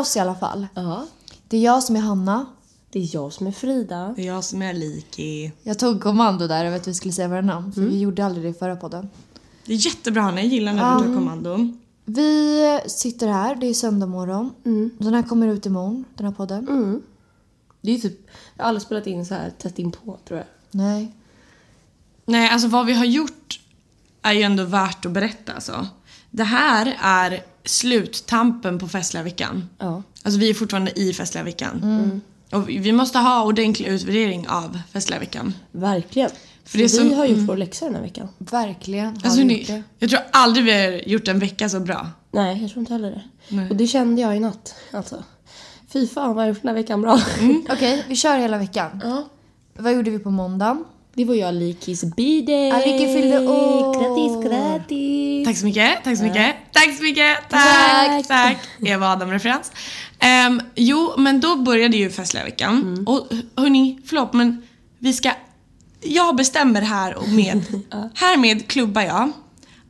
oss i alla fall. ja, Det är jag som är Hanna. det är jag som är Frida. Det är jag som är Liki. Jag tog kommando där över att vi skulle säga våra namn. För vi gjorde aldrig det i förra podden. Det är jättebra Hanna, jag gillar när du tar kommando. Vi sitter här, det är söndag morgon. Den här kommer ut imorgon, den här podden. Mm. Det är typ, jag har aldrig spelat in så här tätt inpå tror jag. Nej. Nej, alltså vad vi har gjort är ju ändå värt att berätta alltså. Det här är sluttampen på festliga veckan. Ja. Alltså vi är fortfarande i festliga veckan. Och vi- måste ha ordentlig utvärdering av festliga veckan. Verkligen. För det vi som- har gjort vår läxa den här veckan. Verkligen har Alltså, vi gjort ni, det. jag tror aldrig vi har gjort en vecka så bra. Nej, jag tror inte heller det. Nej. Och det kände jag i natt. Alltså. Fy fan vad jag gjort den här veckan bra. Okej, vi kör hela veckan. Ja. Vad gjorde vi på måndagen? Det var jag Likis b-day. Aliki fyllde år. Grattis, grattis. Tack så mycket, tack så mycket, tack så mycket, Tack. tack, tack. Eva Adam-referens. Um, jo, men då började ju festliga veckan. Och hörni, förlåt men vi ska... Jag bestämmer här och med, härmed klubbar jag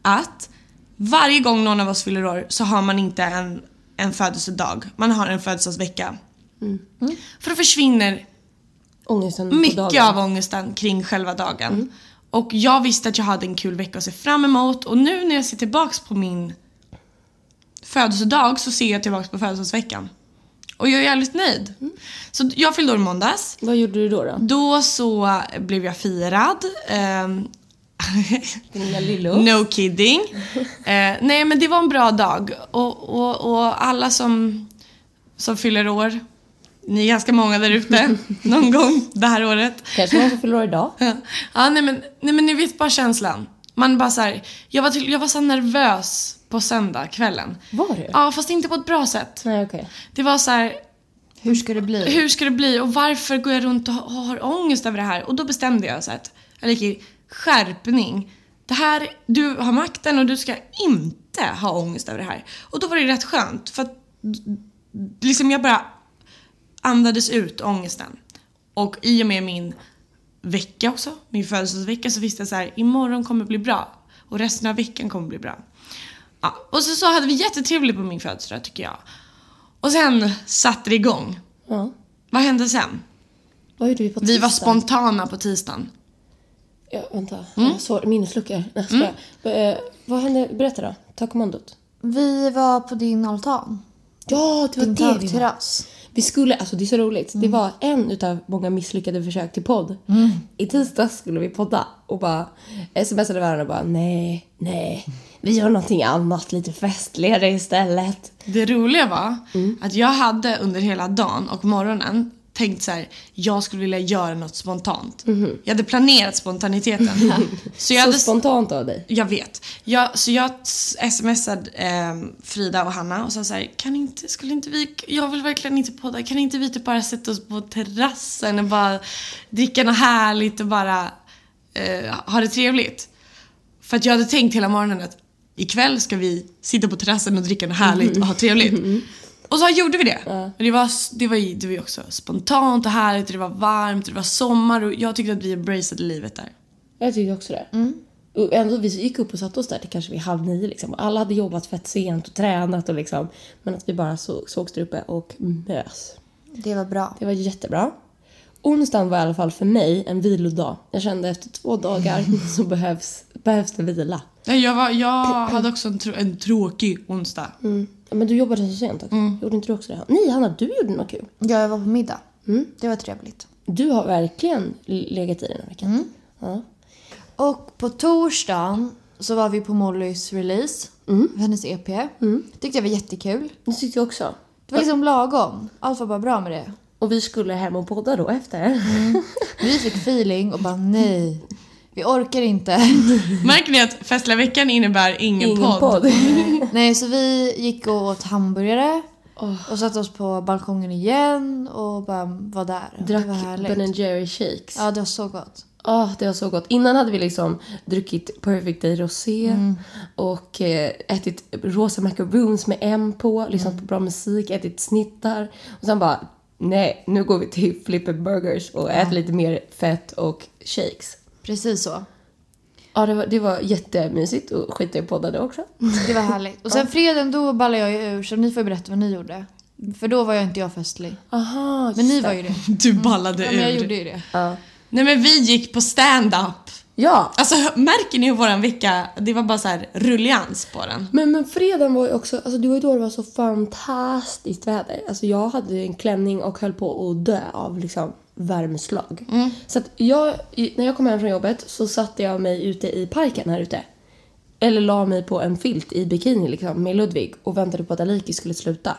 att varje gång någon av oss fyller år så har man inte en, en födelsedag, man har en födelsedagsvecka. För då försvinner Ångesten på mycket dagen. av ångesten kring själva dagen. Och jag visste att jag hade en kul vecka att se fram emot och nu när jag ser tillbaks på min födelsedag så ser jag tillbaks på födelsedagsveckan. Och jag är jävligt nöjd. Så jag fyllde år i måndags. Vad gjorde du då? då? Då så blev jag firad. Ehm, Din lilla lillo. no kidding. Eh, nej men det var en bra dag. Och, och, och alla som, som fyller år, ni är ganska många där ute någon gång det här året. Kanske någon som fyller år idag. Ja, ja nej, men, nej men ni vet bara känslan. Man bara så här, jag var, till, jag var så nervös på söndag kvällen. Var du? Ja, fast inte på ett bra sätt. Nej, okej. Det var så här, Hur ska det bli? hur ska det bli och varför går jag runt och har, ångest över det här? Och då bestämde jag så att, Aliki, skärpning. Det här, du har makten och du ska inte ha ångest över det här. Och då var det rätt skönt för att liksom jag bara andades ut ångesten. Och i och med min vecka också, min födelsedagsvecka, så visste jag så här, imorgon kommer bli bra. Och resten av veckan kommer bli bra. Ja, och så, så hade vi jättetrevligt på min födelsedag tycker jag. Och sen satte det igång. Ja. Vad hände sen? Vad gjorde vi på Vi var tisdagen? spontana på tisdagen. Ja, vänta. Mm. Jag så, minneslucka. Nej, jag skojar. Eh, vad hände? Berätta då. Ta kommandot. Vi var på din altan. Ja, det var Din det vi var. takterrass. Vi skulle, alltså det är så roligt. Mm. Det var en utav många misslyckade försök till podd. I tisdags skulle vi podda och bara smsade varandra och bara nej, nej. Vi gör någonting annat, lite festligare istället. Det roliga var att jag hade under hela dagen och morgonen tänkt så här, jag skulle vilja göra något spontant. Jag hade planerat spontaniteten. så jag Så hade spontant av dig. Jag vet. Jag, så jag smsade eh, Frida och Hanna och sa så här, kan inte, skulle inte vi, jag vill verkligen inte podda, kan inte vi typ bara sätta oss på terrassen och bara dricka något härligt och bara eh, ha det trevligt? För att jag hade tänkt hela morgonen att ikväll ska vi sitta på terrassen och dricka något härligt och ha trevligt. Och så gjorde vi det. Men Det, var, det, var, det var också spontant och härligt, och det var varmt, och det var sommar och jag tyckte att vi embraceade livet där. Jag tyckte också det. Mm. Och ändå, vi gick upp och satte oss där till kanske vid halv nio. Liksom. Alla hade jobbat fett sent och tränat. Och liksom, men att vi bara så, sågs där uppe och mös. Det var bra. Det var jättebra. Onsdagen var i alla fall för mig en vilodag. Jag kände efter två dagar så behövs, behövs det vila. Jag, var, jag hade också en, tr- en tråkig onsdag. Mm. Men du jobbade så sent också. Mm. Gjorde inte du också det? Nej, Hanna, du gjorde något kul. Ja, jag var på middag. Det var trevligt. Du har verkligen legat i den här veckan. Mm. Ja. Och på torsdagen så var vi på Mollys release. Hennes EP. Tyckte jag var jättekul. Det tyckte jag också. Det var liksom lagom. Allt var bara bra med det. Och vi skulle hem och podda då efter. Vi fick feeling och bara nej. Vi orkar inte. Märker ni att festliga veckan innebär ingen, Ingen podd? podd. nej, så vi gick och åt hamburgare. Och satte oss på balkongen igen och bara var där. Drack det var härligt. Ben Jerry shakes. Ja, det var så gott. Ja, det var så gott. Innan hade vi liksom druckit Perfect Day Rosé och eh, ätit rosa macaroons med M på, lyssnat på bra musik, ätit snittar. Och sen bara, nej, nu går vi till Flipper Burgers och äter lite mer fett och shakes. Precis så. Ja, det var, det var jättemysigt och skitkul poddade också. Det var härligt. Och sen fredagen då ballade jag ju ur så ni får berätta vad ni gjorde. För då var jag inte jag festlig. Aha, Men ni var ju det. Du ballade Ja, men jag ur. gjorde ju det. Ja. Nej men vi gick på stand-up. ja. Alltså märker ni hur våran vecka, det var bara så här rullians på den. Men, men fredagen var ju också, alltså det var ju då det var så fantastiskt väder. Alltså jag hade en klänning och höll på att dö av liksom värmeslag. Så att jag, när jag kom hem från jobbet så satte jag mig ute i parken här ute. Eller la mig på en filt i bikini liksom med Ludvig och väntade på att Aliki skulle sluta.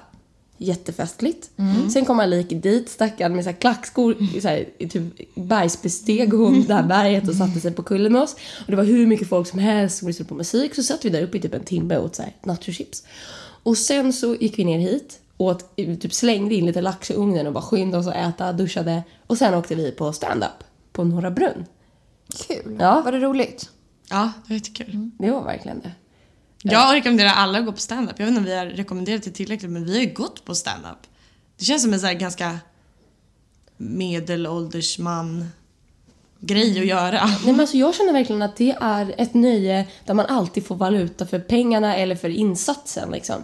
Jättefestligt. Sen kom Aliki dit, stackaren med så här klackskor, så här, typ bergsbesteg hon det här berget och satte sig på kullen med oss. Och det var hur mycket folk som helst som lyssnade på musik. Så satt vi där uppe i typ en timme och åt nachochips. Och sen så gick vi ner hit, åt, typ slängde in lite lax i ugnen och bara skyndade oss att äta, duschade. Och sen åkte vi på stand-up på Norra Brunn. Kul. Ja. Var det roligt? Ja, det var jättekul. Det var verkligen det. Jag rekommenderar alla att gå på stand-up. Jag vet inte om vi har rekommenderat det tillräckligt men vi har ju gått på stand-up. Det känns som en så här ganska medelålders man grej att göra. Nej, men alltså jag känner verkligen att det är ett nöje där man alltid får valuta för pengarna eller för insatsen. Liksom.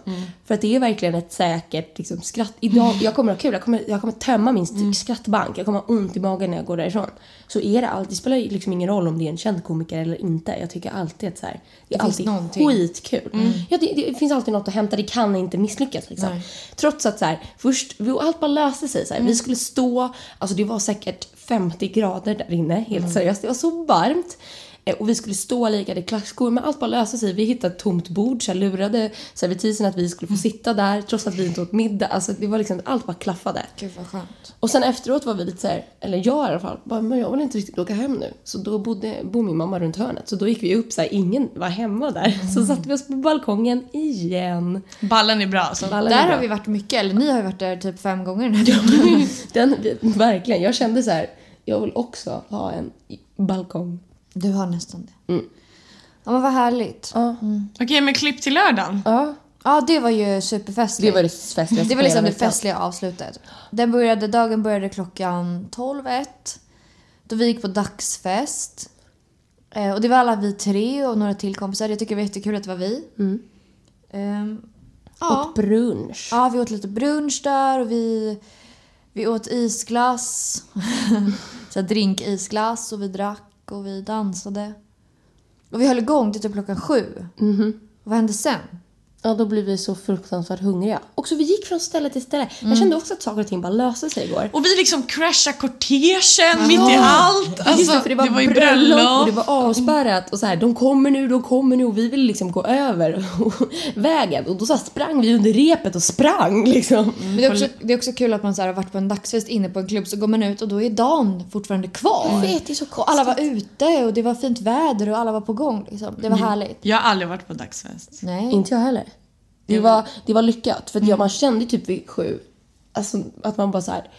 För att det är verkligen ett säkert liksom, skratt. Idag, jag kommer ha kul, jag kommer, jag kommer tömma min skrattbank, jag kommer ha ont i magen när jag går därifrån. Så är det alltid, det spelar liksom ingen roll om det är en känd komiker eller inte. Jag tycker alltid att så här, det är finns alltid någonting. skitkul. Ja, det, det finns alltid något att hämta, det kan inte misslyckas. Liksom. Nej. Trots att så här, först, vi- allt bara löste sig. Så här. Vi skulle stå, alltså det var säkert 50 grader där inne, helt seriöst. Det var så varmt. Eh, Och vi skulle stå lika i klackskor, men allt bara löste sig. Vi hittade ett tomt bord, så lurade servitrisen att vi skulle få sitta där trots att vi inte åt middag. Alltså det var liksom, allt bara klaffade. Gud vad skönt. Och sen efteråt var vi lite så här, eller jag i alla fall, bara, men jag vill inte riktigt åka hem nu. Så då bodde, bor min mamma runt hörnet. Så då gick vi upp så här, ingen var hemma där. Så satte vi oss på balkongen igen. Ballen är bra alltså. Ballen är Där bra. har vi varit mycket, eller ni har ju varit där typ fem gånger nu. Den, verkligen, jag kände så här, jag vill också ha en balkong. Du har nästan det. Ja men vad härligt. Ja. Okej men klipp till lördagen. ja. Ja det var ju superfestligt. Det var det festligaste Det var liksom det festliga avslutet. Den började, dagen började klockan 12.01. Då vi gick på dagsfest. Eh, och det var alla vi tre och några till kompisar. Jag tycker det var jättekul att det var vi. Ehm, ja. Och brunch. ja, vi åt lite brunch där och vi, vi åt isglass. så drinkisglass och vi drack och vi dansade. Och vi höll igång till typ klockan sju. Och vad hände sen? Ja, då blev vi så fruktansvärt hungriga. Och så vi gick från ställe till ställe. Jag kände också att saker och ting bara löste sig igår. Och vi liksom crashade kortegen mitt i allt. Alltså, Just det, för det var, ju bröllop och det bröllop. var avspärrat och så här, de kommer nu, de kommer nu och vi ville liksom gå över vägen och då så sprang vi under repet och sprang liksom. Men det är också, det är också kul att man så här har varit på en dagsfest inne på en klubb så går man ut och då är dagen fortfarande kvar. Jag vet, det är så Och alla var ute och det var fint väder och alla var på gång. Liksom. Det var härligt. Jag har aldrig varit på dagsfest. Nej. Inte jag heller. Det var, det var lyckat för att jag, man kände typ vid sju alltså, att man bara så här.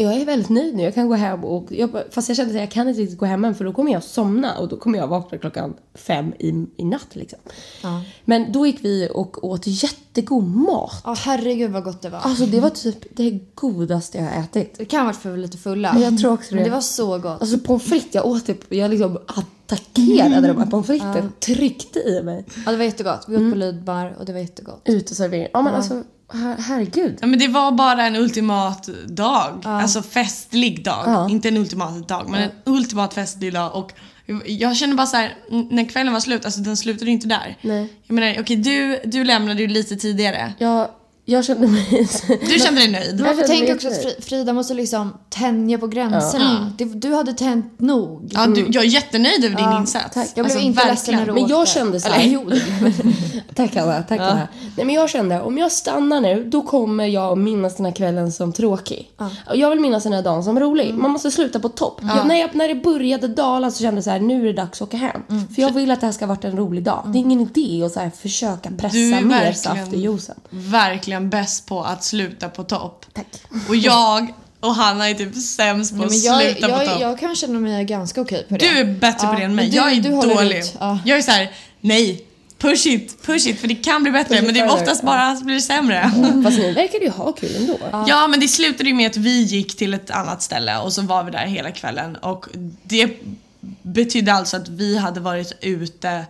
Jag är väldigt nöjd nu, jag kan gå hem och... Jag, fast jag kände att jag kan inte riktigt gå hem än för då kommer jag somna och då kommer jag vakna klockan fem i, i natt liksom. Ja. Men då gick vi och åt jättegod mat. Ja, herregud vad gott det var. Alltså det var typ det godaste jag har ätit. Det kan ha varit för lite fulla. Men jag tror också Men det. det var så gott. Alltså pommes frites, jag åt typ, jag liksom attackerade de här pommes fritesen, tryckte i mig. Ja, det var jättegott. Vi åt på Lydbar och det var jättegott. Uteservering. Ja men alltså, her, herregud. Ja, men det var bara en ultimat dag. Alltså festlig dag. Ja. Inte en ultimat dag, men en ultimat festlig dag. Och jag kände bara så här, när kvällen var slut, alltså den slutade ju inte där. Nej. Jag menar, okej du, du lämnade ju lite tidigare. Jag, jag kände mig... Du kände dig nöjd. Kände tänka mig också att Frida måste liksom tänja på gränserna. Det, du hade tänt nog. Ja, du, jag är jättenöjd över din insats. tack. Jag blev Alltså, inte ledsen när du Men jag åkte. kände så Eller här- jo, det blev tack Anna, tack Anna. Nej men jag kände, om jag stannar nu, då kommer jag minnas den här kvällen som tråkig. Och jag vill minnas den här dagen som rolig. Man måste sluta på topp. Jag, när, jag, när det började dala så kände jag så här, nu är det dags att åka hem. För jag vill att det här ska ha varit en rolig dag. Det är ingen idé att så här försöka pressa mer saft i juicen. verkligen bäst på att sluta på topp. Tack. Och jag och Hanna är typ sämst på Nej, att men jag, sluta på topp. jag kan känna mig ganska okej på det. Du är bättre Ja, på det än mig. du- jag är dålig. Ja. Jag är så här: nej, push it, push it, för det kan bli bättre. Men det är oftast bara så blir det sämre. Fast ni verkar ju ha kul ändå. Ja, men det slutade ju med att vi gick till ett annat ställe och så var vi där hela kvällen och det betydde alltså att vi hade varit ute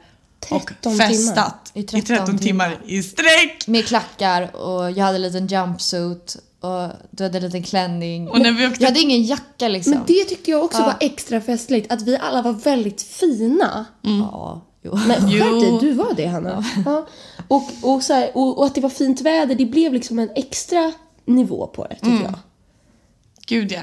och 13 festat I i 13 13, timmar i sträck. Med klackar och jag hade en liten jumpsuit och du hade en liten klänning. Och när vi åkte- Jag hade ingen jacka liksom. Men det tyckte jag också Ja. var extra festligt. Att vi alla var väldigt fina. Ja, jo. Men skärp du var det Hanna. Ja. Och, och, så här, och, och att det var fint väder, det blev liksom en extra nivå på det tycker jag. Gud ja.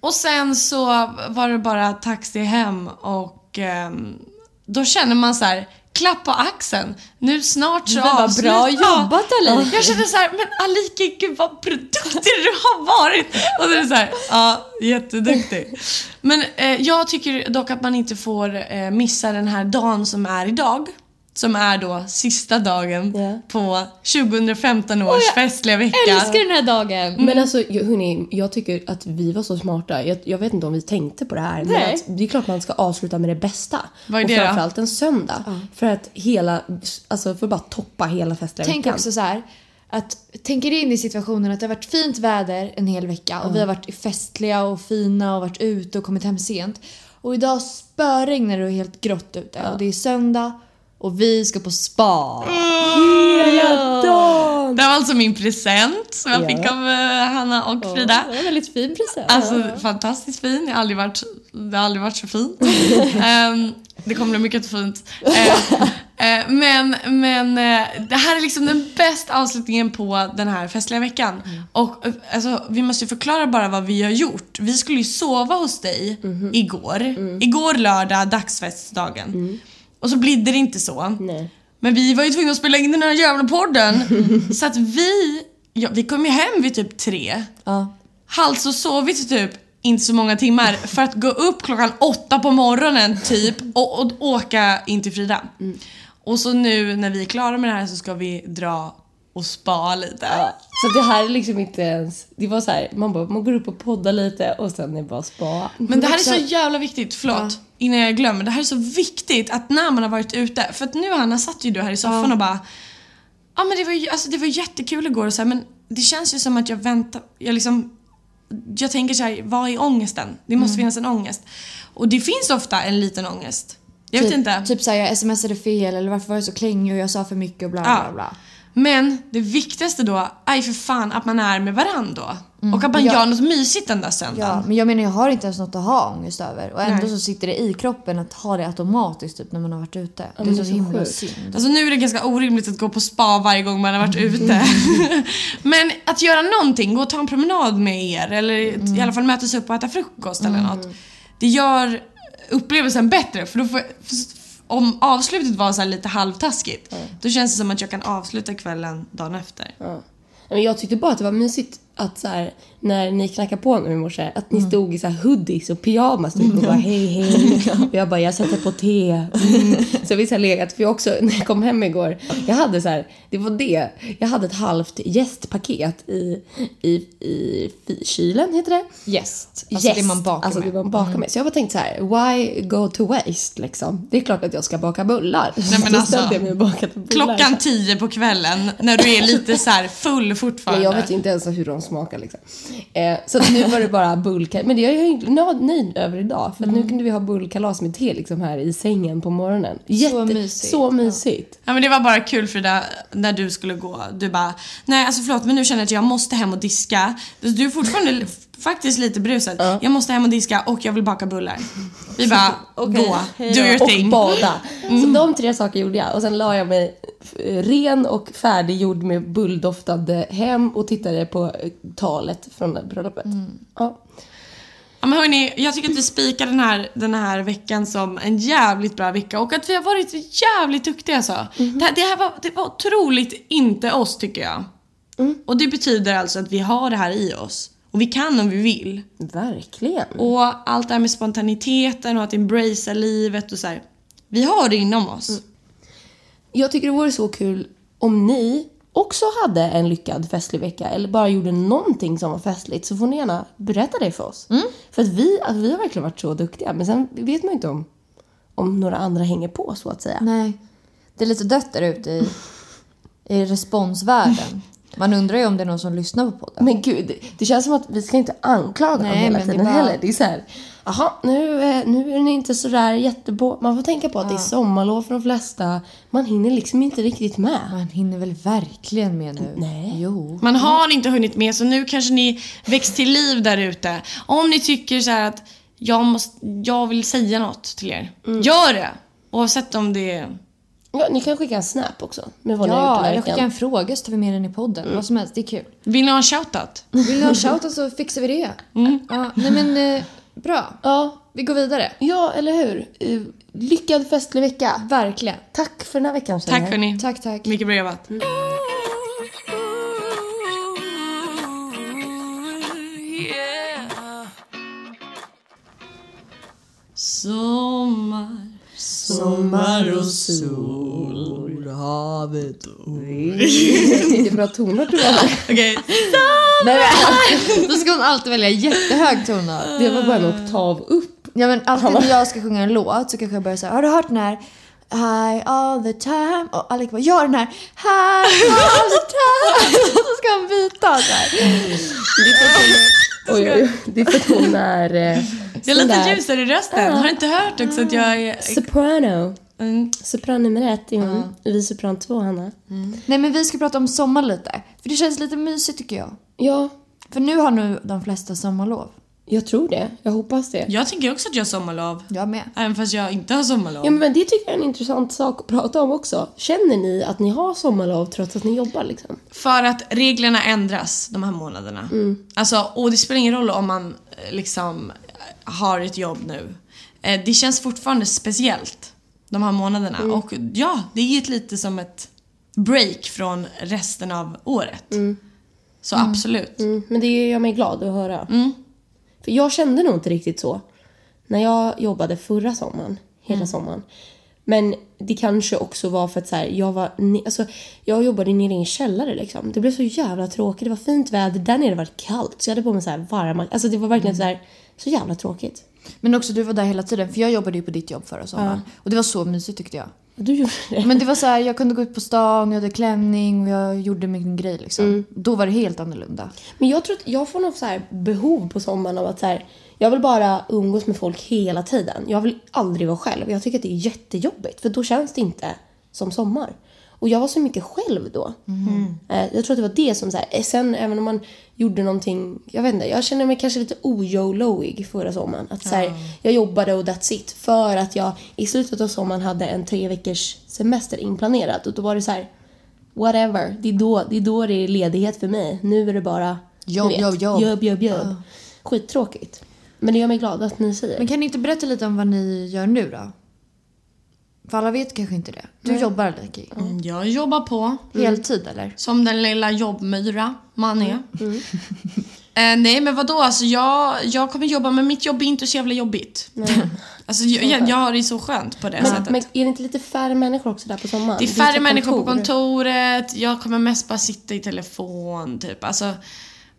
Och sen så var det bara taxi hem och ehm, då känner man så här. Klapp på axeln. Nu snart så Men avslutar- bra jobbat, Alika. Jag kände så här, men Alika gud vad produktiv du har varit. Och så är det så här, ja jätteduktig. Men eh, jag tycker dock att man inte får eh, missa den här dagen som är idag. Som är då sista dagen Ja. på 2015 års jag festliga vecka. älskar den här dagen. Men alltså jag- hörni, jag tycker att vi var så smarta. Jag, jag vet inte om vi tänkte på det här. Men Nej. att det är klart man ska avsluta med det bästa. Vad är och det då? framförallt en söndag. För att hela, alltså för att bara toppa hela festliga Tänk veckan. också så här. Att tänk er in i situationen att det har varit fint väder en hel vecka och vi har varit festliga och fina och varit ute och kommit hem sent. Och idag spöregnar det och är helt grått ute och det är söndag och vi ska på spa. Hela dagen! Det var alltså min present som jag Ja. fick av eh, Hanna och Frida. Det var en väldigt fin present. Alltså fantastiskt fin. Jag har aldrig varit, det har aldrig varit så fint. Ehm, det kommer bli mycket fint. Ehm, eh, men men eh, det här är liksom den bästa avslutningen på den här festliga veckan. Och eh, alltså, vi måste ju förklara bara vad vi har gjort. Vi skulle ju sova hos dig igår. Igår lördag, dagsfestdagen. Och så blev det inte så. Nej. Men vi var ju tvungna att spela in den här jävla podden. så att vi, ja, vi kom ju hem vid typ tre. Ja. Alltså sovit typ inte så många timmar för att gå upp klockan åtta på morgonen typ och, och åka in till Frida. Och så nu när vi är klara med det här så ska vi dra och spa lite. Så det här är liksom inte ens... Det var så här, man, bara, man går upp och poddar lite och sen är det bara spa. Men det här är så jävla viktigt, förlåt, innan jag glömmer. Det här är så viktigt att när man har varit ute, för att nu Hanna satt ju du här i soffan och bara Ja men det var ju alltså, det var jättekul igår och så här, men det känns ju som att jag väntar, jag liksom jag tänker så här, vad är ångesten? Det måste finnas en ångest. Och det finns ofta en liten ångest. Jag vet typ, inte. Typ såhär jag smsade fel eller varför var jag så klängig och jag sa för mycket och bla bla Ja. bla. Men det viktigaste då är för fan att man är med varandra då. Och att man Ja. gör något mysigt den där Ja, söndagen. men jag menar jag har inte ens något att ha ångest över och ändå Nej. så sitter det i kroppen att ha det automatiskt typ när man har varit ute. det är så, det är så himla sjukt. synd. Alltså nu är det ganska orimligt att gå på spa varje gång man har varit ute. Men att göra någonting, gå och ta en promenad med er eller i alla fall mötas upp och äta frukost eller något. Det gör upplevelsen bättre för då får för om avslutet var så lite halvtaskigt, då känns det som att jag kan avsluta kvällen dagen efter. Ja. Men jag tyckte bara att det var mysigt att så här, när ni knackade på mig i morse, att ni stod i så här hoodies och pyjamas typ, och bara hej hej. Och jag bara, jag sätter på te. Mm. Så vi har legat, för jag också, när jag kom hem igår, jag hade så här, det var det, jag hade ett halvt gästpaket i, i, i fi- kylen, heter det? Yes. Alltså det man bakar alltså med. det man bakar med. Så jag bara tänkte så här, why go to waste liksom? Det är klart att jag ska baka bullar. Nej, men alltså, bullar. Klockan tio på kvällen när du är lite så full Men fortfarande. jag vet inte ens hur de smakar liksom. Eh, så nu var det bara bullkalas. Men det är jag nöjd- över idag. För att nu kunde vi ha bullkalas med te liksom här i sängen på morgonen. Jätte, mysigt. Så mysigt. Ja men det var bara kul Frida, när du skulle gå. Du bara, nej alltså förlåt men nu känner jag att jag måste hem och diska. Du är fortfarande faktiskt lite brusad. Jag måste hem och diska och jag vill baka bullar. Vi bara, gå, do your Och thing. bada. Så de tre saker gjorde jag. Och sen la jag mig eh, ren och färdiggjord med bulldoftande hem och tittade på eh, talet från bröllopet. Ja. Ja, men hörni, jag tycker att vi spikar den här, den här veckan som en jävligt bra vecka och att vi har varit jävligt duktiga alltså. Det, här, det här var, det var otroligt inte oss tycker jag. Och det betyder alltså att vi har det här i oss. Och vi kan om vi vill. Verkligen. Och allt det här med spontaniteten och att embracea livet och så här. Vi har det inom oss. Jag tycker det vore så kul om ni också hade en lyckad festlig vecka eller bara gjorde någonting som var festligt så får ni gärna berätta det för oss. För att vi, alltså, vi har verkligen varit så duktiga men sen vet man ju inte om, om några andra hänger på så att säga. Nej. Det är lite dött där ute i, i responsvärlden. Man undrar ju om det är någon som lyssnar på podden. Men gud, det- känns som att vi ska inte anklaga dem Nej, hela men det tiden bara- heller. Det är så här, jaha, nu, är- nu är ni inte sådär jättebå... Man får tänka på att det är sommarlov för de flesta. Man hinner liksom inte riktigt med. Man hinner väl verkligen med nu? Nej. Jo. Man har inte hunnit med så nu kanske ni väcks till liv där ute. Om ni tycker så här att jag, måste, jag vill säga något till er. Gör det! Oavsett om det är... Ja, ni kan skicka en snap också med vad ni har gjort Ja, den här eller skicka veckan. en fråga så tar vi med den i podden. Vad som helst, det är kul. Vill ni ha en shoutout? Vill ni ha en shoutout så fixar vi det. Ja, nej men eh, bra. Ja, Vi går vidare. ja, eller hur? Eh, Lyckad festlig vecka. Verkligen. Tack för den här veckan. Tack hörni. Tack, tack. Mycket bra jobbat. Sommar, sommar och sol. Vilka bra toner du har. Okej. Nej, men, då ska hon alltid välja jättehög tonart. Det var bara en oktav upp. Ja men alltid när jag ska sjunga en låt så kanske jag börjar säga Har du hört den här? High all the time. Och Alec bara, ja den här. High all the time. Och så ska han byta så här. Oj, oj, oj. Det är för att hon är... Eh, Jag är lite ljusare i rösten. Har du inte hört också att jag är... Soprano. Mm. Sopran nummer ett är hon. Vi sopran två, Hanna. Nej men vi ska prata om sommar lite. För det känns lite mysigt tycker jag. Ja, För nu har nu de flesta sommarlov. Jag tror det. Jag hoppas det. Jag tänker också att jag har sommarlov. Jag med. Även fast jag inte har sommarlov. Ja, men det tycker jag är en intressant sak att prata om också. Känner ni att ni har sommarlov trots att ni jobbar liksom? För att reglerna ändras de här månaderna. Alltså, och det spelar ingen roll om man eh, liksom har ett jobb nu. Eh, Det känns fortfarande speciellt de här månaderna. Och ja, det är ju lite som ett break från resten av året. Så absolut. Mm, men det gör mig glad att höra. För jag kände nog inte riktigt så när jag jobbade förra sommaren, hela sommaren. Men det kanske också var för att så här, jag var alltså, jag jobbade nere i en källare liksom. Det blev så jävla tråkigt. Det var fint väder, där nere var det kallt. Så jag hade på mig så här varma, alltså det var verkligen så här, så jävla tråkigt. Men också du var där hela tiden. För jag jobbade ju på ditt jobb förra sommaren. Och det var så mysigt tyckte jag. Du gjorde det. Men det var så här, jag kunde gå ut på stan, jag hade klänning och jag gjorde min grej liksom. Då var det helt annorlunda. Men jag tror att jag får något så här behov på sommaren av att så här, jag vill bara umgås med folk hela tiden. Jag vill aldrig vara själv. Jag tycker att det är jättejobbigt för då känns det inte som sommar. Och jag var så mycket själv då. Eh, Jag tror att det var det som så här, eh, sen även om man gjorde någonting, jag vet inte, jag känner mig kanske lite ojoloig förra sommaren. Att så här, jag jobbade och that's it. För att jag i slutet av sommaren hade en tre veckors semester inplanerad. Och då var det så här, whatever, det är då det är, då det är ledighet för mig. Nu är det bara Jobb, vet, jobb, jobb. jobb, jobb, jobb. Skittråkigt. Men det gör mig glad att ni säger. Men kan ni inte berätta lite om vad ni gör nu då? För alla vet kanske inte det. Du jobbar Liki. Mm, Jag jobbar på Heltid eller? som den lilla jobbmyra man är. Eh, nej men vadå, alltså jag, jag kommer jobba men mitt jobb är inte så jävla jobbigt. alltså jag, jag, jag har det så skönt på det men, sättet. men är det inte lite färre människor också där på sommaren? det är färre människor på kontor. kontoret, jag kommer mest bara sitta i telefon typ. Alltså,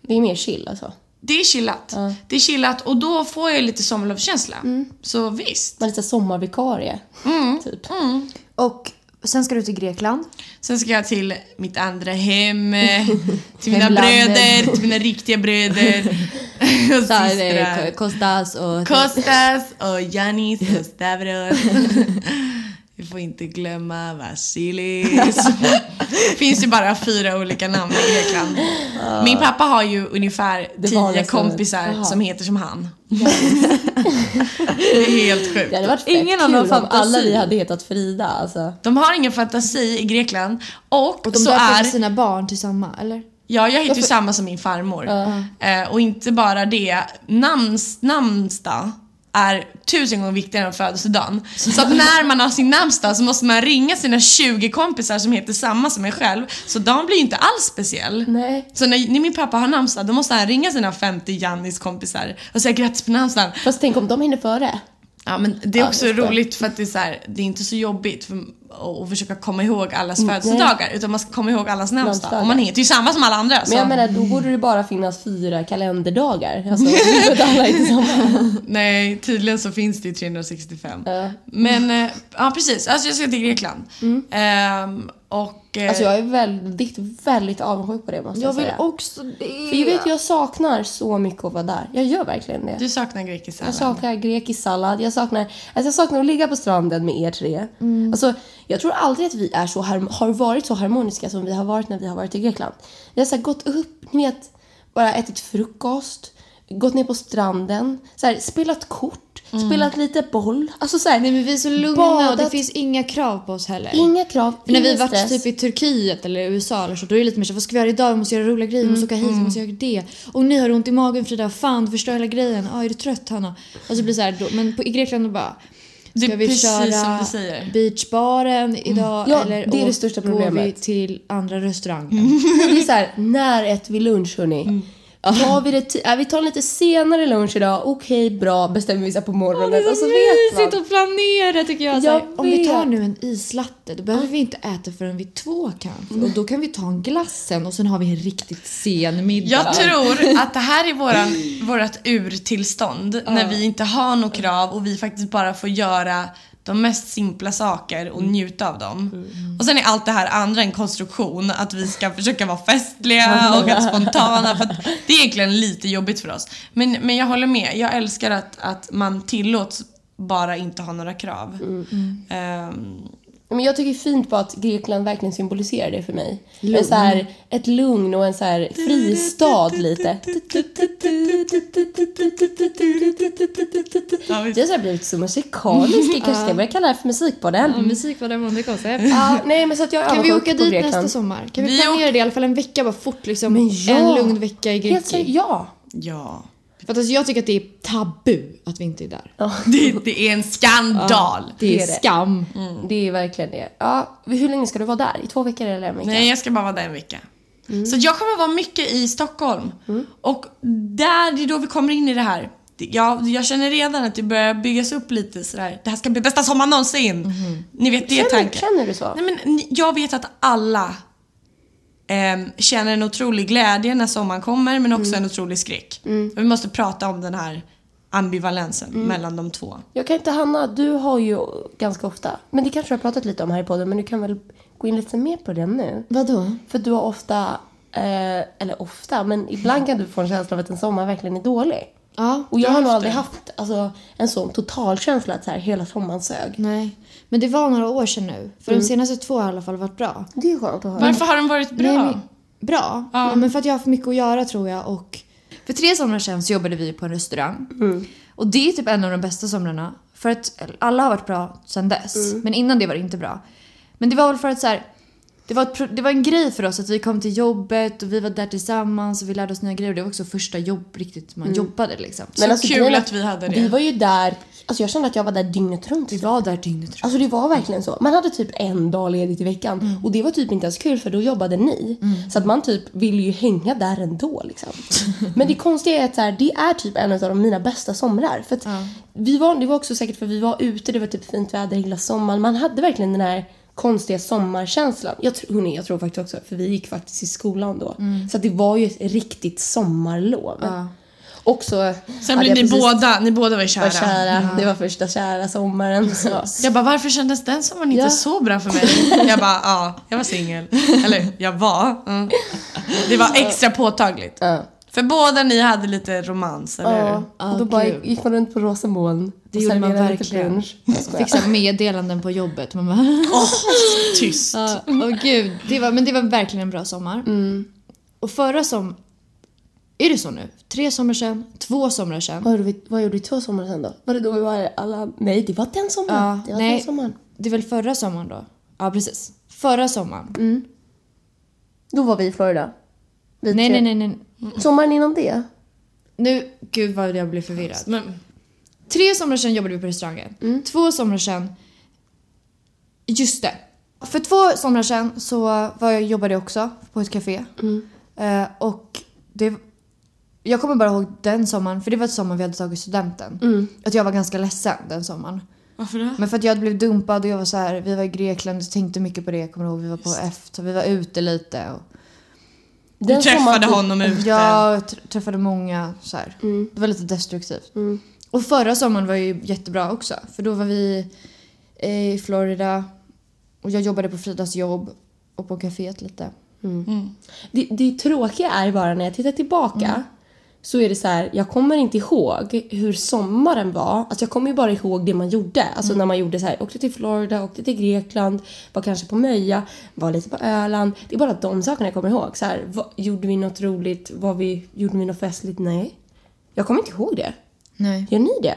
Det är mer chill alltså. Det är chillat. Det är chillat och då får jag lite sommarlovskänsla. Så visst. Man är lite sommarvikarie. Mm. Typ. Och sen ska du till Grekland. Sen ska jag till mitt andra hem, till mina bröder, till mina riktiga bröder och systrar. Kostas och... Kostas och Janis och Stavros. Vi får inte glömma Vasilis. Det finns ju bara fyra olika namn i Grekland. Min pappa har ju ungefär Det tio kompisar som heter som han. Det är helt sjukt. Det hade varit fett Ingen har kul någon om fantasi. alla vi hade hetat Frida. Alltså. De har ingen fantasi i Grekland. Och, Och de så är... sina barn till samma, eller? Ja, jag heter ju samma som min farmor. Eh, och inte bara det, namns, namnsdag är tusen gånger viktigare än födelsedagen. Så att när man har sin namnsdag så måste man ringa sina 20 kompisar som heter samma som en själv. Så dagen blir ju inte alls speciell. Nej. Så när, när min pappa har namnsdag då måste han ringa sina 50 Jannis kompisar och säga grattis på namnsdagen. Fast tänk om de hinner före. Ja men det är Ja, också det jag. roligt för att det är så här, det är inte så jobbigt. För och, försöka komma ihåg allas födelsedagar. Utan man ska komma ihåg allas namnsdag. Namnsdagar. Och man heter ju samma som alla andra. Men jag så- menar, då borde det bara finnas fyra kalenderdagar. Alltså, för att alla är tillsammans. Nej, tydligen så finns det ju 365. Ja. Men, eh, ja precis. Alltså jag ska till Grekland. Ehm, och... eh, Alltså jag är väldigt, väldigt avundsjuk på det måste jag, Jag vill säga. också det. För jag vet, jag saknar så mycket att vara där. Jag gör verkligen det. Du saknar grekisk Jag sallad. saknar grekisk sallad. Jag saknar, alltså jag saknar att ligga på stranden med er tre. Alltså, jag tror aldrig att vi är så har, har varit så harmoniska som vi har varit när vi har varit i Grekland. Vi har så gått upp, ni vet, bara ätit frukost, gått ner på stranden, så här, spelat kort, spelat lite boll. Alltså så här, Nej men vi är så lugna och det Badat. finns inga krav på oss heller. inga krav, För när vi ingen varit typ i Turkiet eller USA eller så, då är det lite mer så vad ska vi göra idag? Vi måste göra roliga grejer, vi måste åka hit, vi måste göra det. Och ni har ont i magen Frida, fan du förstör hela grejen. Ah, är du trött Hanna? Och så blir det så här, då, men på, i Grekland då bara Det Ska vi precis köra beachbaren idag Ja, eller det är det största går vi problemet. till andra restauranger? Det är så här, när äter vi lunch hörni? Tar vi, det ti- äh, vi tar lite senare lunch idag, okej bra, bestämmer vi så på morgonen och så vet man. att planera tycker jag. Jag om vi tar nu en islatte då behöver vi inte äta förrän vid två kanske. Och då kan vi ta en glass sen och sen har vi en riktigt sen middag. Jag tror att det här är våran, vårat urtillstånd när vi inte har några krav och vi faktiskt bara får göra de mest simpla saker och njuta av dem. Och sen är allt det här andra en konstruktion, att vi ska försöka vara festliga och att spontana. För att det är egentligen lite jobbigt för oss. Men, men jag håller med, jag älskar att, att man tillåts bara inte ha några krav. Ehm, Men jag tycker det är fint på att Grekland verkligen symboliserar det för mig. En så här, ett lugn och en så här fristad lite. ja. Det har så här blivit så musikaliskt. Jag kanske ska börja kalla det här för musikpodden. Ja, musik var det månde koncept. Ja, nej men så att jag Kan vi åka dit Grekland. nästa sommar? Kan vi, Vi planera det i alla fall en vecka bara fort liksom? Ja. En lugn vecka i Grekland. ja. ja. För att alltså, jag tycker att det är tabu att vi inte är där. Det, det är en skandal. Det Det är är det. skam. Det är verkligen det. Ja, hur länge ska du vara där? I två veckor eller en vecka? Nej, jag ska bara vara där en vecka. Så jag kommer vara mycket i Stockholm. Och där, det är då vi kommer in i det här. Det- Jag, jag känner redan att det börjar byggas upp lite sådär. Det här ska bli bästa sommaren någonsin. Ni vet, det är känner, tanken. känner du så? Nej, men jag vet att alla ehm, känner en otrolig glädje när sommaren kommer men också en otrolig skräck. Och vi måste prata om den här ambivalensen mellan de två. Jag kan inte, Hanna, du har ju ganska ofta, men det kanske du har pratat lite om här i podden, men du kan väl gå in lite mer på det nu? Vadå? För du har ofta, eh, eller ofta, men ibland kan du få en känsla av att en sommar verkligen är dålig. Ja. Och jag har nog aldrig det. haft alltså, en sån total känsla att så här, hela sommaren sög. Nej. Men det var några år sedan nu. För de senaste två har i alla fall varit bra. Det är skönt att höra. Varför har den varit bra? Nej, men, bra? Ja. men för att jag har haft mycket att göra tror jag. Och för tre somrar sedan så jobbade vi på en restaurang. Och det är typ en av de bästa somrarna. För att alla har varit bra sedan dess. Men innan det var det inte bra. Men det var väl för att så här, det var, ett, det var en grej för oss att vi kom till jobbet och vi var där tillsammans och vi lärde oss nya grejer. Det var också första jobb riktigt man jobbade liksom. Så alltså, kul att vi hade det. Vi var ju där, alltså jag kände att jag var där dygnet runt. Vi var där dygnet runt. Alltså det var verkligen så. Man hade typ en dag ledigt i veckan Mm. och det var typ inte ens kul för då jobbade ni. Så att man typ ville ju hänga där ändå liksom. Men det konstiga är att så här, det är typ en av de mina bästa somrar. För att vi var, det var också säkert för vi var ute, det var typ fint väder hela sommaren. Man hade verkligen den här konstiga sommarkänslan. Jag, tror- hörni, jag tror faktiskt också, för vi gick faktiskt i skolan då. Så att det var ju ett riktigt sommarlov. Också Sen blev ni båda, ni båda var kära. var kära. Det var första kära sommaren. Så. Jag bara, varför kändes den sommaren inte Ja. så bra för mig? Jag bara, ja, jag var singel. Eller, jag var. Mm. Det var extra påtagligt. Ja. För båda ni hade lite romans, eller hur? Ja, och då bara gick man runt på rosa moln. Det gjorde man verkligen. Fick så meddelanden på jobbet. Man bara, Tyst. Ja, åh gud. Det var, men det var verkligen en bra sommar. Och förra som... Är det så nu? Tre somrar sedan, två somrar sedan. Vad gjorde, vi, vad gjorde vi två somrar sen då? Var det då vi var alla... Nej, det var den sommaren. Ja, det var nej. den sommaren. Det är väl förra sommaren då? Ja, precis. Förra sommaren. Då var vi i Florida. Vi Nej, tre. nej, nej, nej. Sommaren innan det? Nu, gud vad jag blir förvirrad. Men, Tre somrar sedan jobbade vi på restaurangen. Två somrar sedan... Just det. För två somrar sedan så var jag, jobbade jag också på ett café. Eh, och det... Jag kommer bara ihåg den sommaren, för det var ett sommar vi hade tagit studenten. Att jag var ganska ledsen den sommaren. Varför då? Men för att jag hade blivit dumpad och jag var så här, vi var i Grekland och tänkte mycket på det. Kommer du ihåg? Vi var på F, vi var ute lite. Och, Du Den träffade sommaren- honom ute. jag tr- träffade många så här. Det var lite destruktivt. Och förra sommaren var ju jättebra också. För då var vi eh, i Florida och jag jobbade på Fridas jobb och på kaféet lite. Det, det tråkiga är bara när jag tittar tillbaka så är det så här, jag kommer inte ihåg hur sommaren var. Alltså jag kommer ju bara ihåg det man gjorde. Alltså när man gjorde så här, åkte till Florida, åkte till Grekland, var kanske på Möja, var lite på Öland. Det är bara de sakerna jag kommer ihåg. Så här, vad, gjorde vi något roligt? Var vi, gjorde vi något festligt? Nej. Jag kommer inte ihåg det. Nej. Gör ni det?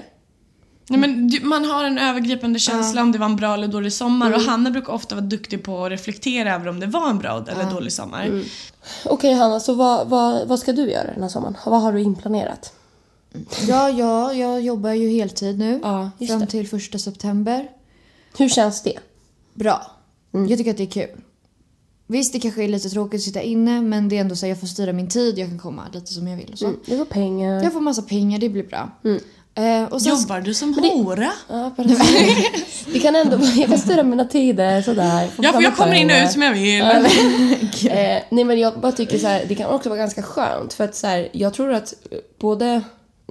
Nej, men man har en övergripande känsla om det var en bra eller dålig sommar och Hanna brukar ofta vara duktig på att reflektera över om det var en bra eller dålig sommar. Okej Hanna, så vad, vad, vad ska du göra den här sommaren? Vad har du inplanerat? Ja, ja, jag jobbar ju heltid nu. Ja, fram det. till första september. Hur känns det? Bra. Jag tycker att det är kul. Visst, det kanske är lite tråkigt att sitta inne, men det är ändå så att jag får styra min tid. Jag kan komma lite som jag vill och så. Det var pengar. Jag får massa pengar, det blir bra. Eh, sen, Jobbar du som hora? Ja, det kan ändå, jag kan styra mina tider sådär. Ja, för jag kommer in och ut som jag vill. Eh, nej men jag bara tycker så här, det kan också vara ganska skönt för att så här, jag tror att både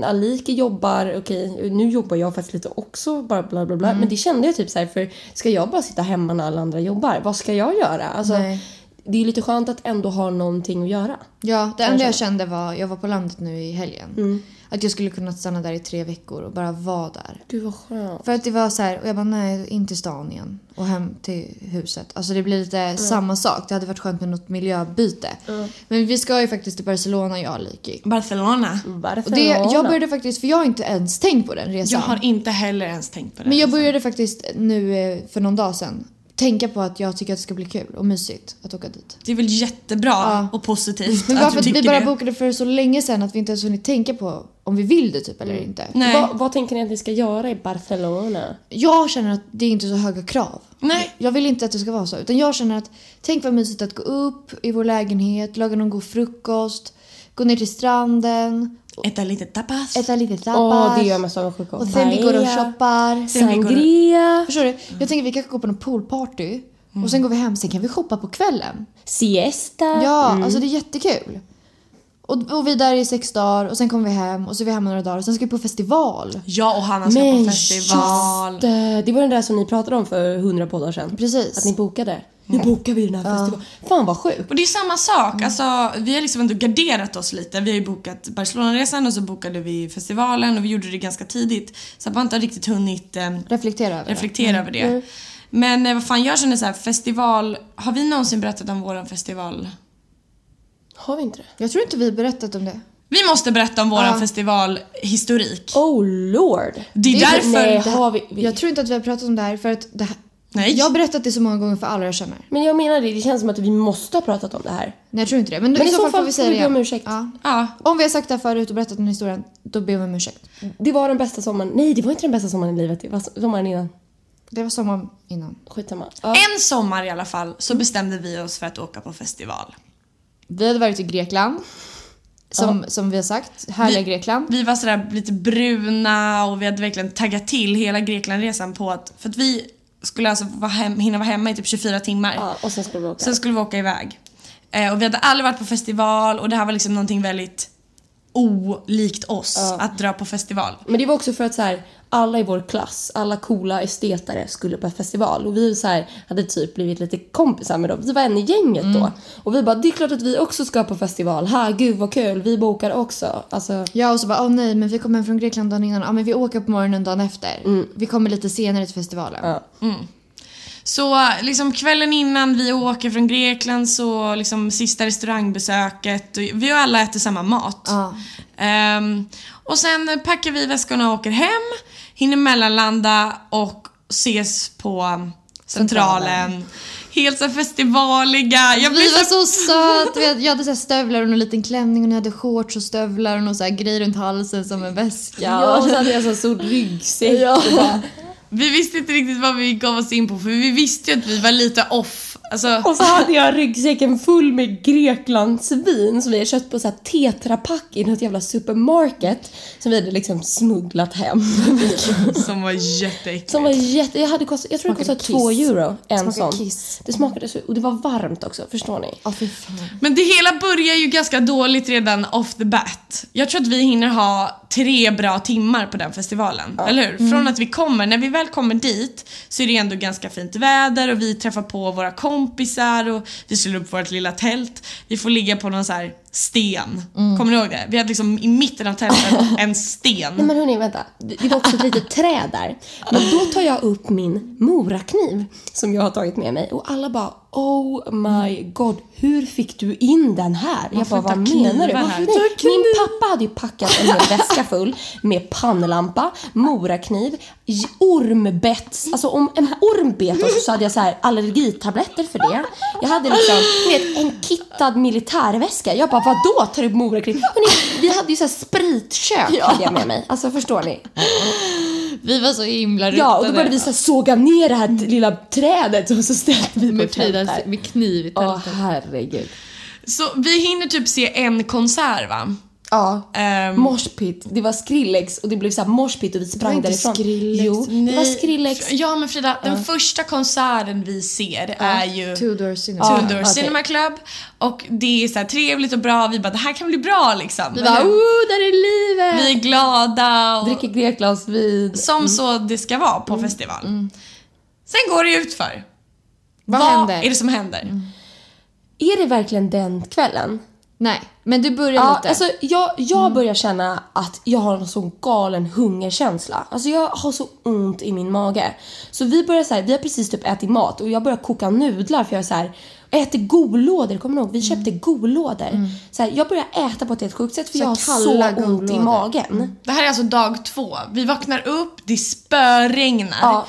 Alike jobbar, okej nu jobbar jag faktiskt lite också, bara bla bla bla. Men det kände jag typ så här, för ska jag bara sitta hemma när alla andra jobbar, vad ska jag göra? Alltså, Nej. Det är lite skönt att ändå ha någonting att göra. ja, det enda jag kände var, jag var på landet nu i helgen. Att jag skulle kunna stanna där i tre veckor och bara vara där. Gud vad skönt. För att det var så här, och jag bara nej, in till stan igen. Och hem till huset. Alltså det blir lite samma sak. Det hade varit skönt med något miljöbyte. Men vi ska ju faktiskt till Barcelona, jag och Liki. Barcelona. Varför? Och det, jag började faktiskt, för jag har inte ens tänkt på den resan. Jag har inte heller ens tänkt på det. Men jag började faktiskt nu eh, för någon dag sedan tänka på att jag tycker att det ska bli kul och mysigt att åka dit. Det är väl jättebra Ja. och positivt Men bara att för du att vi bara det. bokade för så länge sedan att vi inte ens hunnit tänka på om vi vill det typ eller inte. Nej. Vad, vad tänker ni att ni ska göra i Barcelona? Jag känner att det är inte så höga krav. Nej. Jag vill inte att det ska vara så. Utan jag känner att tänk vad mysigt att gå upp i vår lägenhet, laga någon god frukost, gå ner till stranden, Äta lite tapas. äta lite tapas. Åh, det gör jag mest avundsjuk och sen vi går och shoppar. Sen vi går och- Sangria, Förstår du? Jag tänker att vi kanske går på någon poolparty och sen går vi hem, sen kan vi shoppa på kvällen. siesta. Ja, alltså det är jättekul. Och, och vi är där i sex dagar och sen kommer vi hem och så är vi hemma några dagar och sen ska vi på festival. Jag och Hanna ska Men på festival. just det! Det var den där som ni pratade om för hundra poddar sedan. Precis. Att ni bokade. Nu bokar vi den här festivalen. Fan vad sjukt. Och det är samma sak. Alltså, vi har liksom ändå garderat oss lite. Vi har ju bokat Barcelonaresan och så bokade vi festivalen och vi gjorde det ganska tidigt. Så att man inte har riktigt hunnit eh, Reflektera över det. reflektera över det. Men eh, vad fan, jag känner så här, festival... Har vi någonsin berättat om våran festival? Har vi inte det? Jag tror inte vi har berättat om det. Vi måste berätta om våran Ja. festivalhistorik. Oh lord! Det är Det är- därför... Nej, Det- har vi, vi... Jag tror inte att vi har pratat om det här för att det här, Nej. Jag har berättat det så många gånger för alla jag känner. Men jag menar det, det känns som att vi måste ha pratat om det här. Nej jag tror inte det. Men, Men i så fall får vi säga det be om igen. ursäkt. Ja. Ja. Om vi har sagt det här förut och berättat den historien, då ber vi om ursäkt. Det var den bästa sommaren. Nej, det var inte den bästa sommaren i livet. Det var sommaren innan. Det var sommaren innan. Skitsamma. Ja. En sommar i alla fall så bestämde vi oss för att åka på festival. Vi hade varit i Grekland. Som, som vi har sagt, härliga Vi- Grekland. Vi var sådär lite bruna och vi hade verkligen taggat till hela Greklandresan på att... För att vi skulle alltså vara hem, hinna vara hemma i typ 24 timmar. ja, och sen skulle vi åka. Sen skulle vi åka iväg. Eh, och vi hade aldrig varit på festival och det här var liksom någonting väldigt olikt oss att dra på festival. Men det var också för att så här, alla i vår klass, alla coola estetare skulle på festival och vi så här, hade typ blivit lite kompisar med dem. Vi var en i gänget då. Och vi bara, det är klart att vi också ska på festival. Ha, gud vad kul, vi bokar också. Alltså, Ja och så bara, åh nej men vi kom hem från Grekland dagen innan. Ja men vi åker på morgonen dagen efter. Vi kommer lite senare till festivalen. ja. Så liksom kvällen innan vi åker från Grekland så liksom sista restaurangbesöket. och Vi har alla ätit samma mat. Ja. Ehm, och sen packar vi väskorna och åker hem, hinner mellanlanda och ses på Centralen. Helt så festivaliga. Jag blir Vi var så... så söt! Vi hade- Jag hade så här stövlar och en liten klänning och ni hade shorts och stövlar och någon så här grej runt halsen som en väska. Ja, och så hade jag så stor ryggsäck. och bara- vi visste inte riktigt vad vi gav oss in på för vi visste ju att vi var lite off. Alltså, Och så hade jag ryggsäcken full med Greklandsvin som vi hade köpt på så här tetrapack i något jävla supermarket som vi hade liksom smugglat hem. som var jätteäckligt. Som var jätte... Jag, hade kostat, jag tror det kostade två euro en Smakade sån. kiss. Det smakade så... Och det var varmt också, förstår ni? Ja, fy fan. Men det hela börjar ju ganska dåligt redan off the bat. Jag tror att vi hinner ha tre bra timmar på den festivalen. Eller hur? Mm. Från att vi kommer, när vi väl kommer dit så är det ändå ganska fint väder och vi träffar på våra kompisar och vi slår upp vårt lilla tält. Vi får ligga på någon så här sten. Mm. Kommer ni ihåg det? Vi hade liksom i mitten av tältet en sten. Nej men hörni, vänta. Det var också ett litet träd där. Men då tar jag upp min morakniv som jag har tagit med mig och alla bara Oh my god, hur fick du in den här? Jag bara, vad menar du? Nej, min pappa hade ju packat en hel väska full med pannlampa, morakniv, ormbett. Alltså om en orm bet oss så hade jag så här allergitabletter för det. Jag hade liksom, vet, en kittad militärväska. Jag bara, vadå tar du morakniv? Hörni, vi hade ju så här spritkök hade jag med mig. Alltså förstår ni? Vi var så himla ruttade. Ja, och då började vi så såga ner det här lilla trädet och så ställde vi på med Frida tält där. med kniv i Åh tältet. herregud. Så vi hinner typ se en konsert va? Ja. Ehm, Moshpit, det var Skrillex och det blev så här moshpit och vi sprang inte därifrån. Skrillex. Jo, det var Skrillex. Ja men Frida, den första konserten vi ser är ju Tudor Cinema. Door okej. Cinema Club och det är så här trevligt och bra. Vi bara, det här kan bli bra liksom. Vi bara, oh, där är livet! vi är glada och Dricker Greklandsvin. som så det ska vara på festival. Sen går det utför. Vad händer? är det som händer? Är det verkligen den kvällen? Nej, men du börjar Ja, lite. alltså jag, jag börjar känna att jag har en sån galen hungerkänsla. Alltså jag har så ont i min mage. Så vi börjar så här, vi har precis typ ätit mat och jag börjar koka nudlar för jag är så här jag äter golådor, kommer ni ihåg? Vi köpte golådor. Så här, jag börjar äta på ett helt sjukt sätt för Så jag har så ont i golådor. magen. Det här är alltså dag två. Vi vaknar upp, det spöregnar. Ja.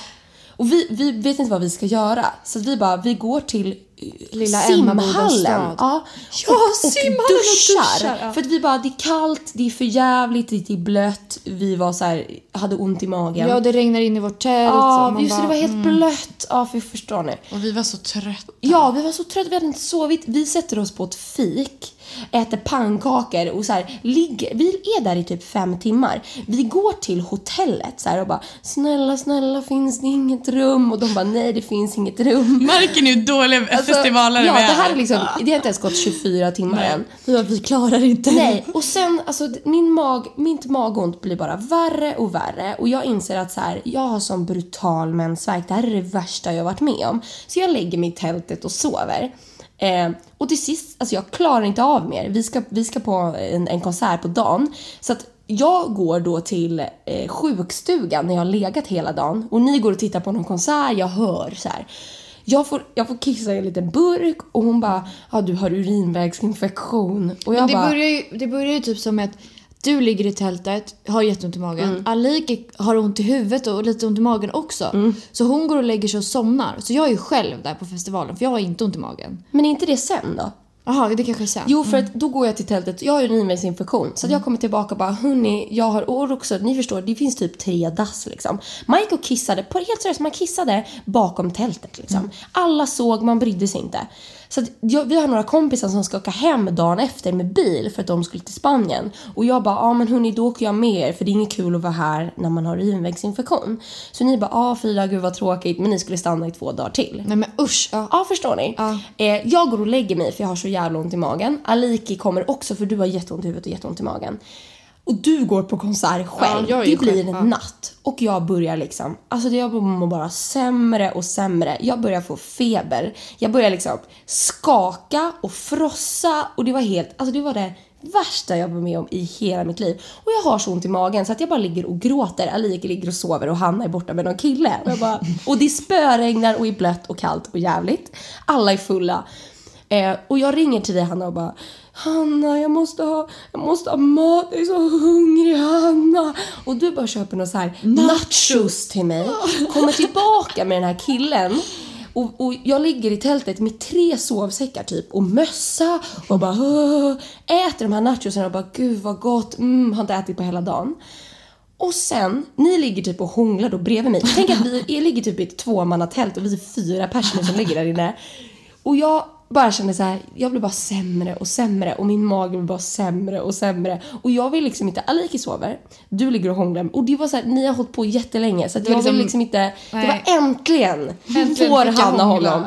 Och vi, vi vet inte vad vi ska göra. Så vi bara, vi går till eh, Lilla simhallen. Ja, Ja, och, och simhallen och duschar. duschar, ja. För att vi bara, det är kallt, det är för jävligt, det är blött. Vi var så här, hade ont i magen. Ja, det regnar in i vårt tält. Ja, så just det, det bara, var helt blött. Ja, för förstår ni. Och vi var så trötta. Ja, vi var så trötta, vi hade inte sovit. Vi sätter oss på ett fik, äter pannkakor och så här, ligger. Vi är där i typ fem timmar. Vi går till hotellet så här och bara “Snälla, snälla, finns det inget rum?” och de bara “Nej, det finns inget rum”. Märker ni hur dåliga Alltså, festivalare ja, vi det är? här är liksom, det har inte ens gått 24 timmar än. Vi bara, vi klarar inte. Nej, och sen alltså min mag, mitt magont blir bara värre och värre och jag inser att så här, jag har sån brutal mensvärk. Det här är det värsta jag varit med om. Så jag lägger mig i tältet och sover. Eh, och till sist, alltså jag klarar inte av mer. Vi ska, vi ska på en, en konsert på dagen. Så att jag går då till eh, sjukstugan när jag har legat hela dagen och ni går och tittar på någon konsert, jag hör så här. Jag får, jag får kissa i en liten burk och hon bara ja du har urinvägsinfektion. Och jag Men det, bara, börjar ju, det börjar ju typ som att du ligger i tältet, har jätteont i magen. Mm. Alike har ont i huvudet och lite ont i magen också. Mm. Så hon går och lägger sig och somnar. Så jag är ju själv där på festivalen för jag har inte ont i magen. Men är inte det sen då? Jaha, det kanske är sen. Jo, för att då går jag till tältet. Jag har urinvägsinfektion. Så att jag kommer tillbaka och bara, hörni, jag har och också, ni förstår, det finns typ tre dass liksom. Michael kissade, på helt seriöst, man kissade bakom tältet liksom. Alla såg, man brydde sig inte. Så jag, vi har några kompisar som ska åka hem dagen efter med bil för att de skulle till Spanien. Och jag bara, ja men hörni, då åker jag med er för det är inget kul att vara här när man har urinvägsinfektion. Så ni bara, ja Frida, gud vad tråkigt, men ni skulle stanna i två dagar till. Nej men usch. Ja. Ja, förstår ni? Eh, jag går och lägger mig för jag har så jävla ont i magen. Aliki kommer också för du har jätteont i huvudet och jätteont i magen. Och du går på konsert själv. Ja, det blir själv, en ja. natt. Och jag börjar liksom, alltså jag mår bara sämre och sämre. Jag börjar få feber. Jag börjar liksom skaka och frossa och det var helt, alltså det var det värsta jag var med om i hela mitt liv. Och jag har så ont i magen så att jag bara ligger och gråter. Alike ligger och sover och Hanna är borta med någon kille. Och, jag bara, och det spöregnar och är blött och kallt och jävligt. Alla är fulla. Eh, och jag ringer till dig Hanna och bara Hanna, jag måste ha, jag måste ha mat, jag är så hungrig Hanna. Och du bara köper någon så här nachos till mig, kommer tillbaka med den här killen. Och, och jag ligger i tältet med tre sovsäckar typ och mössa och bara "Åh", äter de här nachosen och bara gud vad gott, mm, har inte ätit på hela dagen. Och sen, ni ligger typ och hånglar då bredvid mig. Tänk att vi ligger typ i ett tvåmannatält och vi är fyra personer som ligger där inne. Och jag bara kände så här, jag blev bara sämre och sämre och min mage blev bara sämre och sämre. Och jag vill liksom inte, Aliki sover, du ligger och hånglar och det var så här, ni har hållit på jättelänge så Det jag vill liksom- liksom inte, det Nej. var äntligen, Äntligen får Hanna honom.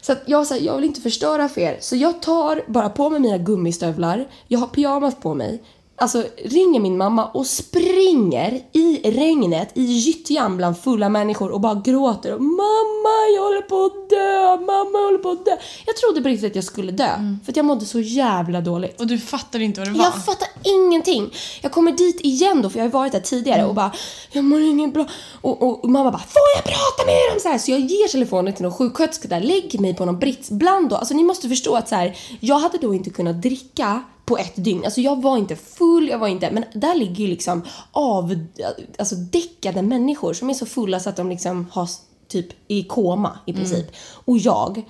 Så att jag, så här, jag vill inte förstöra för er. Så jag tar bara på mig mina gummistövlar, jag har pyjamas på mig, alltså ringer min mamma och springer i regnet i gyttjan bland fulla människor och bara gråter och mamma jag håller på att dö, mamma jag håller på att dö. Jag trodde på riktigt att jag skulle dö för att jag mådde så jävla dåligt. Och du fattar inte vad det var. Jag fattar ingenting. Jag kommer dit igen då, för jag har varit där tidigare och bara “jag mår inget bra” och, och, och mamma bara “får jag prata med dem?” så, här, så jag ger telefonen till någon sjuksköterska där, lägger mig på någon brits bland då. Alltså ni måste förstå att så här, jag hade då inte kunnat dricka på ett dygn. Alltså jag var inte full, jag var inte... Men där ligger ju liksom av... Alltså däckade människor som är så fulla så att de liksom har typ i koma i princip. Och jag.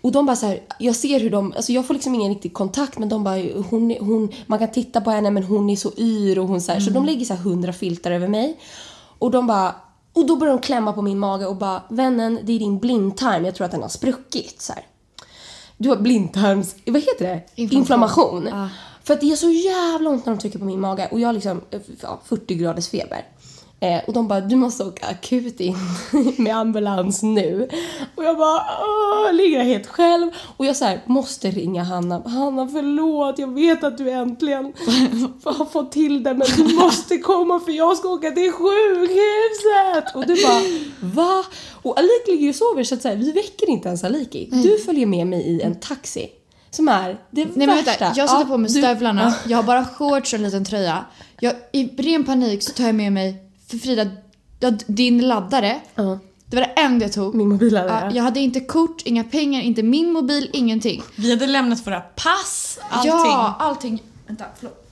Och de bara så här, jag ser hur de, alltså jag får liksom ingen riktig kontakt men de bara, hon, hon, man kan titta på henne men hon är så yr och hon så här, så de lägger så här hundra filtar över mig. Och de bara, och då börjar de klämma på min mage och bara, vännen det är din blindtarm, jag tror att den har spruckit så här. Du har blindtarms, vad heter det? Inflammation. Inflammation. Ja. För att det gör så jävla ont när de trycker på min mage och jag har liksom eh, ja, 40 graders feber. Eh, och de bara, du måste åka akut in med ambulans nu. Och jag bara, Åh, ligger helt själv. Och jag så här, måste ringa Hanna. Hanna förlåt, jag vet att du äntligen har fått till det men du måste komma för jag ska åka till sjukhuset. Och du bara, va? Och Aliki ligger och sover så att så här, vi väcker inte ens Aliki. Du följer med mig i en taxi. Som är det Nej men värsta. vänta, jag sätter Ja, på mig du- stövlarna, jag har bara shorts och en liten tröja. Jag, I ren panik så tar jag med mig, för Frida, ja, din laddare. Ja. Det var det enda jag tog. Min mobilladdare. Ja, jag hade inte kort, inga pengar, inte min mobil, ingenting. Vi hade lämnat våra pass, allting. Ja, allting. Vänta, förlåt.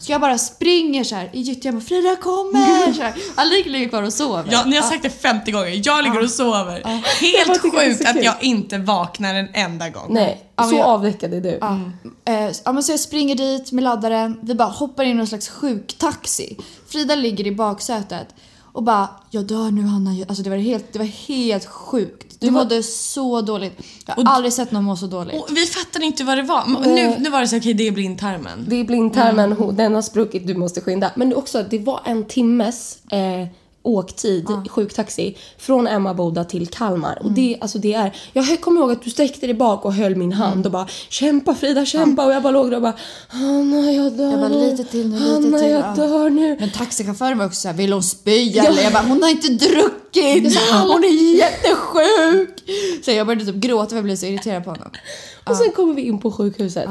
Så jag bara springer så här i gyttjan och Frida kommer! Så här. Alrik ligger kvar och sover. Ja, ni har sagt det 50 gånger. Jag ligger och sover. Bara Helt sjukt att jag inte vaknar en enda gång. Nej, Ja, så jag- avdäckad är du. Ja. Eh, ja, men så jag springer dit med laddaren, vi bara hoppar in i någon slags sjuktaxi. Frida ligger i baksätet och bara “jag dör nu Hanna”. Alltså det var helt, det var helt sjukt. Du Det var- mådde så dåligt. Jag har Och- aldrig sett någon må så dåligt. Och vi fattade inte vad det var. Nu, nu var det så okej det är blindtarmen. Det är blindtarmen, hon- den har spruckit, du måste skynda. Men också, det var en timmes eh, åktid i sjuktaxi från Emmaboda till Kalmar. Och det, alltså det är, jag kommer ihåg att du sträckte dig bak och höll min hand och bara “kämpa Frida, kämpa” och jag bara låg där och bara “Hanna, jag dör Jag bara, lite till nu, lite Hanna, till." jag Ja. dör nu”. Men taxichauffören var också såhär, vill hon spy eller? Jag bara, hon har inte druckit! Hon är jättesjuk! Så jag började typ gråta för jag blev så irriterad på honom. Och sen kommer vi in på sjukhuset.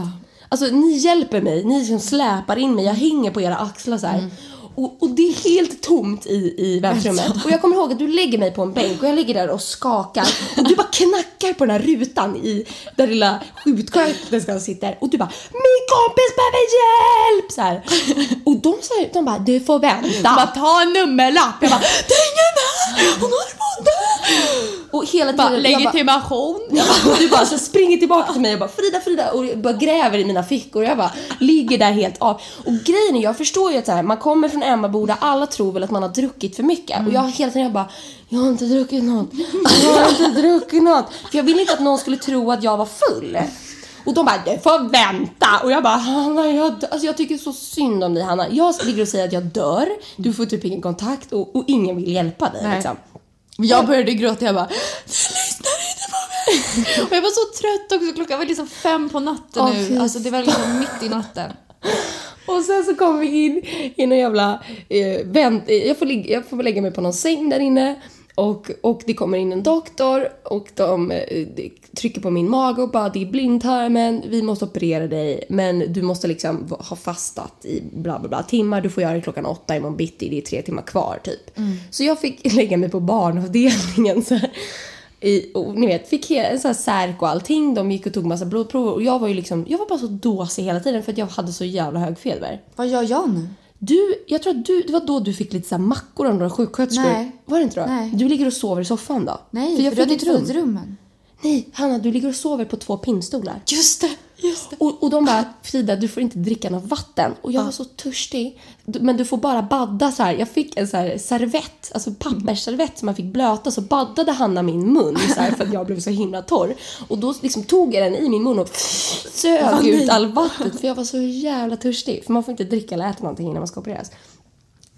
Alltså ni hjälper mig, ni som släpar in mig, jag hänger på era axlar så här. Och, och det är helt tomt i, i väntrummet. Och jag kommer ihåg att du lägger mig på en bänk och jag ligger där och skakar. Och du bara knackar på den här rutan i där lilla sjuksköterskan sitter. Och du bara “Min kompis behöver hjälp!” så här. Och de säger, de bara “Du får vänta”. Bara ta en nummerlapp! Jag bara, “Det är ingen här! Hon håller på att dö!” Och hela bara tiden... jag bara- legitimation. jag bara, och du bara så springer tillbaka till mig och bara Frida, Frida och jag bara gräver i mina fickor och jag bara ligger där helt av. Och grejen är, jag förstår ju att så här, man kommer från Emmaboda, alla tror väl att man har druckit för mycket och jag hela tiden jag bara jag har inte druckit något, jag har inte druckit något. För jag ville inte att någon skulle tro att jag var full. Och de bara du får vänta och jag bara Hanna jag dör. Alltså jag tycker så synd om dig Hanna. Jag ligger och säger att jag dör, du får typ ingen kontakt och, och ingen vill hjälpa dig Nej. liksom. Jag började gråta, jag bara Du lyssnar inte på mig! Och jag var så trött också, klockan var liksom fem på natten Åh, nu. fy Alltså det var liksom mitt i natten. Och sen så kommer vi in i någon jävla eh, vänt... Jag får, ligga, jag får lägga mig på någon säng där inne. Och, och det kommer in en doktor och de eh, de trycker på min mage och bara det är blindtarmen, vi måste operera dig men du måste liksom ha fastat i bla bla bla timmar, du får göra det klockan åtta imorgon bitti, det är tre timmar kvar typ. Så jag fick lägga mig på barnavdelningen så här. I, och ni vet, fick en sån här särk och allting. De gick och tog massa blodprover och jag var ju liksom, jag var bara så dåsig hela tiden för att jag hade så jävla hög feber. Vad gör jag nu? Du, jag tror att du, det var då du fick lite så här mackor av några sjuksköterskor. Nej. Var det inte då? Nej. Du ligger och sover i soffan då? Nej, för jag du hade fick inte ett fått rum. rummen. Nej, Hanna, du ligger och sover på två pinnstolar. Just det! Och, och de bara, Frida du får inte dricka något vatten. Och jag var så törstig. Men du får bara badda så här. Jag fick en så här servett, alltså pappersservett som man fick blöta. Så baddade Hanna min mun så här, för att jag blev så himla torr. Och då liksom tog jag den i min mun och sög ut all vattnet. För jag var så jävla törstig. För man får inte dricka eller äta någonting innan man ska opereras.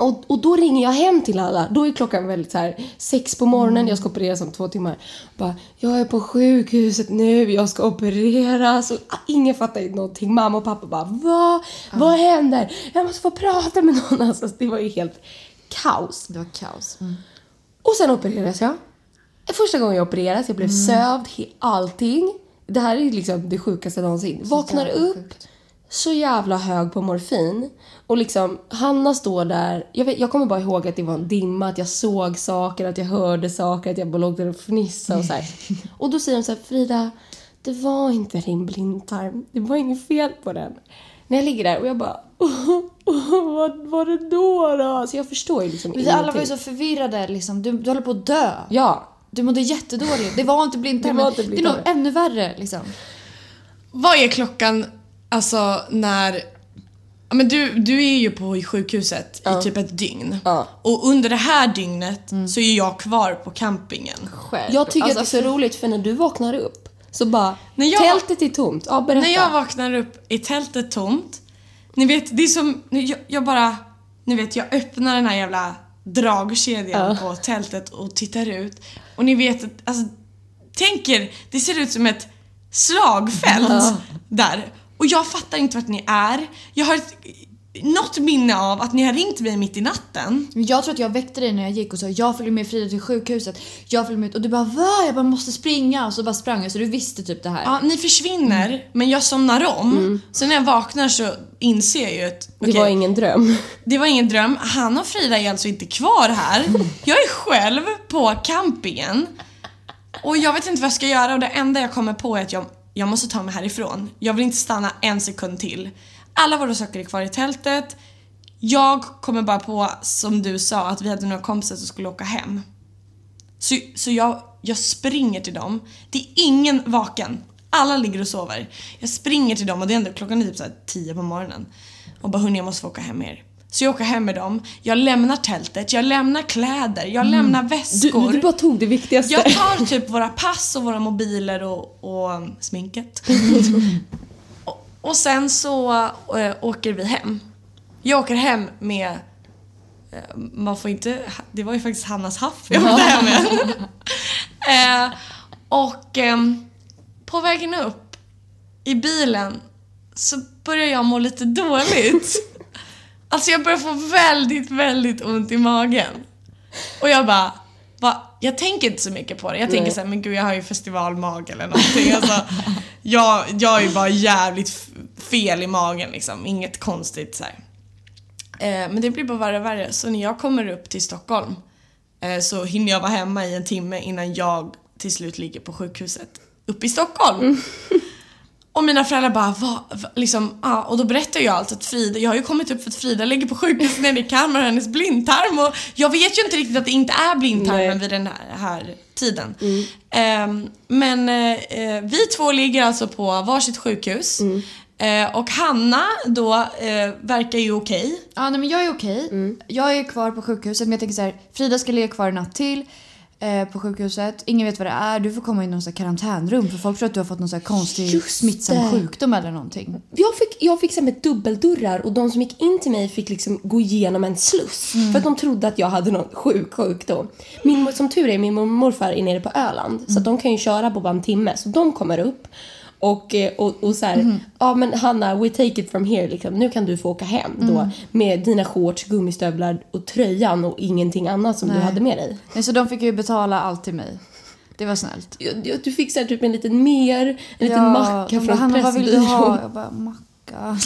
Och, och då ringer jag hem till alla. Då är klockan väldigt så här sex på morgonen, jag ska opereras om två timmar. Bara, jag är på sjukhuset nu, jag ska opereras. Och ingen fattar någonting. Mamma och pappa bara, vad? Vad händer? Jag måste få prata med någon. Alltså, det var ju helt kaos. Det var kaos. Mm. Och sen opereras jag. Första gången jag opereras, jag blev sövd, he- allting. Det här är liksom det sjukaste någonsin. Vaknar upp, sjukt. Så jävla hög på morfin. Och liksom, Hanna står där. Jag, vet, jag kommer bara ihåg att det var en dimma, att jag såg saker, att jag hörde saker, att jag bara låg där och fnissade och så här. Och då säger de så här, Frida, det var inte din blindtarm. Det var inget fel på den. När jag ligger där och jag bara, vad var det då då? Så jag förstår ju liksom Vi alla var ju ingenting. så förvirrade liksom. Du, du håller på att dö. Ja, Du mådde jättedåligt. Det var inte Det blindtarmen. var Det, inte är nog ännu värre liksom. Vad är klockan, alltså när... Ja, men du, du är ju på sjukhuset i typ ett dygn. Ja. Och under det här dygnet så är jag kvar på campingen. Själv. Jag tycker Alltså, att det är så roligt för när du vaknar upp så bara, När jag- tältet är tomt. Ja, berätta. När jag vaknar upp är tältet tomt. Ni vet, det är som... Jag, jag bara... Ni vet, jag öppnar den här jävla dragkedjan på tältet och tittar ut. Och ni vet, att- alltså... Tänk er, det ser ut som ett slagfält där. Och jag fattar inte vart ni är. Jag har ett, något minne av att ni har ringt mig mitt i natten. Jag tror att jag väckte dig när jag gick och sa jag följer med Frida till sjukhuset. Jag följer med ut och du bara va? Jag bara måste springa och så bara sprang jag så du visste typ det här. Ja, ni försvinner, men jag somnar om. Så när jag vaknar så inser jag ju att Det okej, var ingen dröm. Det var ingen dröm. Han och Frida är alltså inte kvar här. Jag är själv på campingen. Och jag vet inte vad jag ska göra och det enda jag kommer på är att jag, jag måste ta mig härifrån. Jag vill inte stanna en sekund till. Alla våra saker är kvar i tältet. Jag kommer bara på, som du sa, att vi hade några kompisar som skulle åka hem. Så, så jag, jag springer till dem. Det är ingen vaken. Alla ligger och sover. Jag springer till dem och det är ändå klockan är typ så här 10 på morgonen. Och bara hörni jag måste få åka hem med er. Så jag åker hem med dem. Jag lämnar tältet, jag lämnar kläder, jag lämnar Mm. Du, väskor. du bara tog det viktigaste. Jag tar typ våra pass och våra mobiler och, och um, sminket. och, och sen så äh, åker vi hem. Jag åker hem med eh, man får inte, det var ju faktiskt Hannas haff jag åkte hem med. eh, och ehm, på vägen upp i bilen så börjar jag må lite dåligt. Alltså jag börjar få väldigt, väldigt ont i magen. Och jag bara, va? jag tänker inte så mycket på det. Jag tänker såhär, men gud jag har ju festivalmag eller någonting. Alltså, jag, jag är ju bara jävligt fel i magen liksom, inget konstigt så här. Eh, men det blir bara värre och värre. Så när jag kommer upp till Stockholm eh, så hinner jag vara hemma i en timme innan jag till slut ligger på sjukhuset uppe i Stockholm. Och mina föräldrar bara, vad, vad liksom, ja, och då berättar jag allt att Frida, jag har ju kommit upp för att Frida ligger på sjukhus nere i Kalmar och hennes blindtarm och jag vet ju inte riktigt att det inte är blindtarmen Nej. vid den här, här tiden. Ehm, men eh, vi två ligger alltså på varsitt sjukhus eh, och Hanna då eh, verkar ju okej. Ja, nej, men jag är okej. Jag är kvar på sjukhuset men jag tänker så här, Frida ska ligga kvar en natt till eh, på sjukhuset. Ingen vet vad det är. Du får komma in i något så karantänrum för folk tror att du har fått någon så här konstig Just smittsam det. sjukdom eller någonting. Jag fick, jag fick så med dubbeldörrar och de som gick in till mig fick liksom gå igenom en sluss. För att de trodde att jag hade någon sjuk sjukdom. Min, som tur är, min mormor och morfar är nere på Öland. Så att de kan ju köra på bara en timme. Så de kommer upp. Och, eh, och, och så här, ja men Hanna, we take it from here liksom. Nu kan du få åka hem då. Med dina shorts, gummistövlar och tröjan och ingenting annat som du Nej. hade med dig. Nej, så de fick ju betala allt till mig. Det var snällt. Jag- Du fick så här, typ en liten mer, en liten macka från Hanna vad vill du ha? Jag bara macka.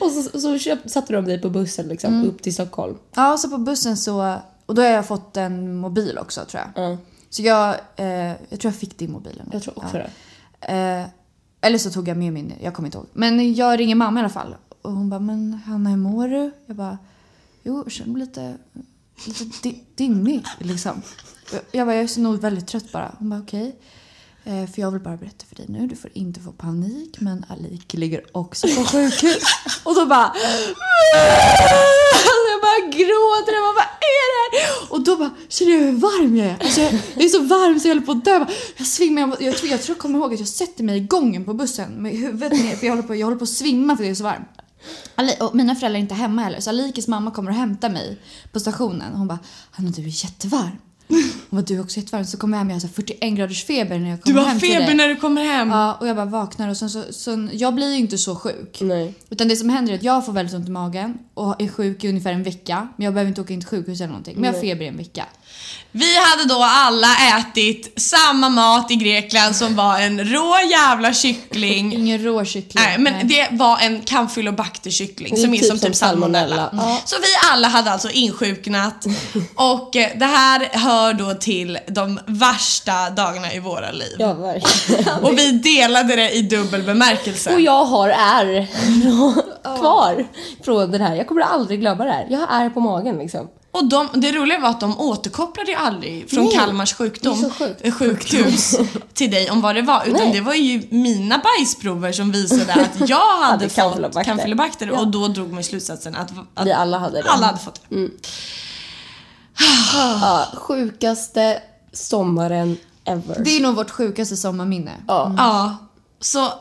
Och så, så köp, satte de dig på bussen liksom, upp till Stockholm. ja, så på bussen så, och då har jag fått en mobil också tror jag. Ja, Så jag, eh, jag tror jag fick din mobilen. jag tror också ja. det. Eh, eller så tog jag med min, jag kommer inte ihåg. Men jag ringer mamma i alla fall. Och hon bara, men Hanna hur mår du? Jag bara, jo jag känner mig lite, lite dimmig liksom. Jag- bara, jag är nog väldigt trött bara. Hon bara, okej. Okay. för jag vill bara berätta för dig nu, du får inte få panik men Alik ligger också på sjukhus. och då bara... Jag bara gråter, jag bara vad är det här? Och då bara känner jag hur varm jag är. Alltså jag, jag är så varm så jag håller på att dö. Jag, bara, jag jag, jag, tror, jag tror jag kommer ihåg att jag sätter mig i gången på bussen med huvudet ner för jag håller på, jag håller på att svimma för det är så varmt. Och mina föräldrar är inte hemma heller så Alikes mamma kommer och hämtar mig på stationen. Hon bara Hanna du är jättevarm. Hon bara du är också jättevarm. Så kommer jag hem jag här 41 graders feber när jag Du kommer har hem feber när du kommer hem. Ja, och jag bara vaknar och sen så, så jag blir ju inte så sjuk. Nej. Utan det som händer är att jag får väldigt ont i magen och är sjuk i ungefär en vecka. Men jag behöver inte åka in till sjukhus eller någonting. Men jag har feber i en vecka. Vi hade då alla ätit samma mat i Grekland som var en rå jävla kyckling. Ingen råkyckling. Nej, men det var en Campylobacter-kyckling som är som typ salmonella. Ja. Så vi alla hade alltså insjuknat och eh, det här hör då till de värsta dagarna i våra liv. Ja, verkligen. Och vi delade det i dubbel bemärkelse. Och jag har ärr kvar från det här. Jag kommer aldrig glömma det här. Jag har ärr på magen liksom. Och de, det roliga var att de återkopplade ju aldrig från Nej, Kalmars sjukdom, sjukt. eh, sjukhus till dig om vad det var. Utan Nej. det var ju mina bajsprover som visade att jag hade Hade fått Campylobacter. Campylobacter Ja. och då drog man slutsatsen att, att Vi alla hade det. alla hade fått det. Ja, sjukaste sommaren ever. Det är nog vårt sjukaste sommarminne. Ja. Ja, så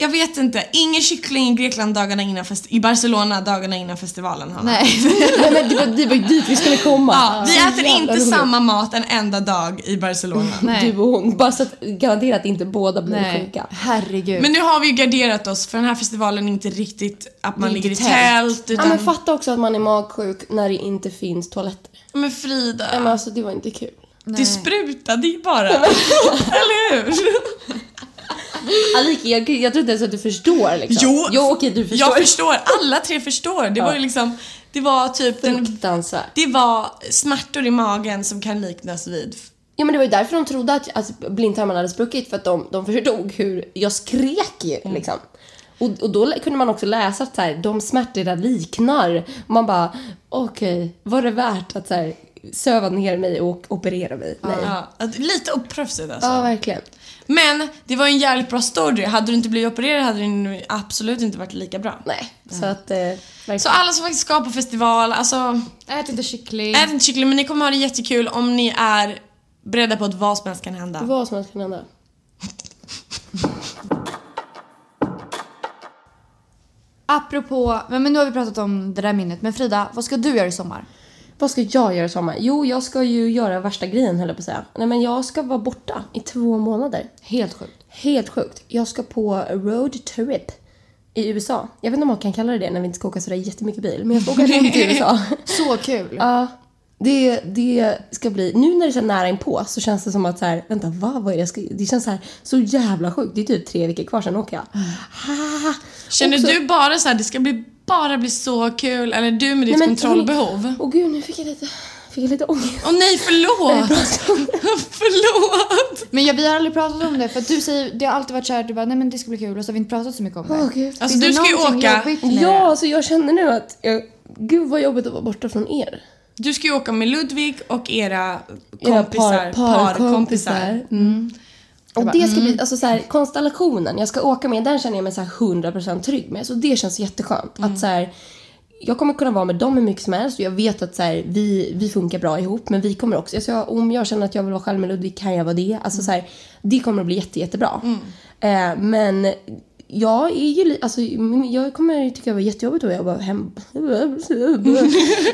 jag vet inte. Ingen kyckling i Grekland dagarna innan fest- i Barcelona dagarna innan festivalen Hanna. Nej. Nej, men det, var, det var dit vi skulle komma. Ja, vi äter inte roligt. samma mat en enda dag i Barcelona. Nej. Du och hon. Bara så att garanterat inte båda blir Nej. sjuka. Herregud. Men nu har vi ju garderat oss för den här festivalen är inte riktigt att man Det är ligger i inte tält. utan, Ja, men fatta också att man är magsjuk när det inte finns toaletter. Men Frida, Nej, men alltså det var inte kul. det sprutade ju bara. Eller hur? Alika, jag, jag tror inte ens att du förstår liksom. Jo, jo okej du förstår. Jag förstår, alla tre förstår. Det var ju liksom, det var typ Fruktansvärt. det var smärtor i magen som kan liknas vid Ja men det var ju därför de trodde att, att blindtarmen hade spruckit för att de, de förstod hur jag skrek ju Mm. liksom. Och, och då kunde man också läsa att så här, de smärtorna liknar. Och man bara, okej, var det värt att så här, söva ner mig och operera mig? Ja, att- lite oproffsigt alltså. Ja, verkligen. Men det var en jävligt bra story. Hade du inte blivit opererad hade det absolut inte varit lika bra. Nej, så att... Eh, verkligen. Så alla som faktiskt ska på festival, alltså Ät inte kyckling. ät inte kyckling men ni kommer ha det jättekul om ni är beredda på att vad som helst kan hända. Vad som helst kan hända. Apropå, men men nu har vi pratat om det där minnet. Men Frida, vad ska du göra i sommar? Vad ska jag göra i sommar? Jo, jag ska ju göra värsta grejen höll jag på att säga. Nej men jag ska vara borta i två månader. Helt sjukt. Helt sjukt. Jag ska på road trip i USA. Jag vet inte om man kan kalla det det när vi inte ska åka sådär jättemycket bil. Men jag ska åka runt i USA. Så kul. Ja, det, det ska bli... Nu när det är så nära inpå så känns det som att så här, vänta, vad, vad är det jag ska... Det känns så här, så jävla sjukt. Det är typ tre veckor kvar sen åker jag. Ah, Känner också- du bara så här, det ska bli, bara bli så kul? Eller du med ditt Nej, men- kontrollbehov? Åh gud, nu fick jag lite, fick jag lite ångest. Åh nej, förlåt! förlåt! Men ja, vi har aldrig pratat om det för att du säger, det har alltid varit såhär, du bara nej men det ska bli kul och så har vi inte pratat så mycket om det. Åh gud. Alltså Finns du ska ju åka, Ja, alltså jag känner nu att jag, gud vad jobbigt att vara borta från er. du ska ju åka med Ludvig och era Era kompisar, par- parkompisar. parkompisar. Mm. Och det ska bli, alltså så här, konstellationen jag ska åka med, den känner jag mig så här 100% trygg med. Så det känns jätteskönt. Att så här, jag kommer kunna vara med dem hur mycket som helst och jag vet att så här, vi, vi funkar bra ihop. Men vi kommer också, alltså jag, om jag känner att jag vill vara själv med Ludvig kan jag vara det. Alltså så här, det kommer att bli jätte, jättebra. Eh, men jag är ju alltså jag kommer tycka det var jättejobbigt att vara hem.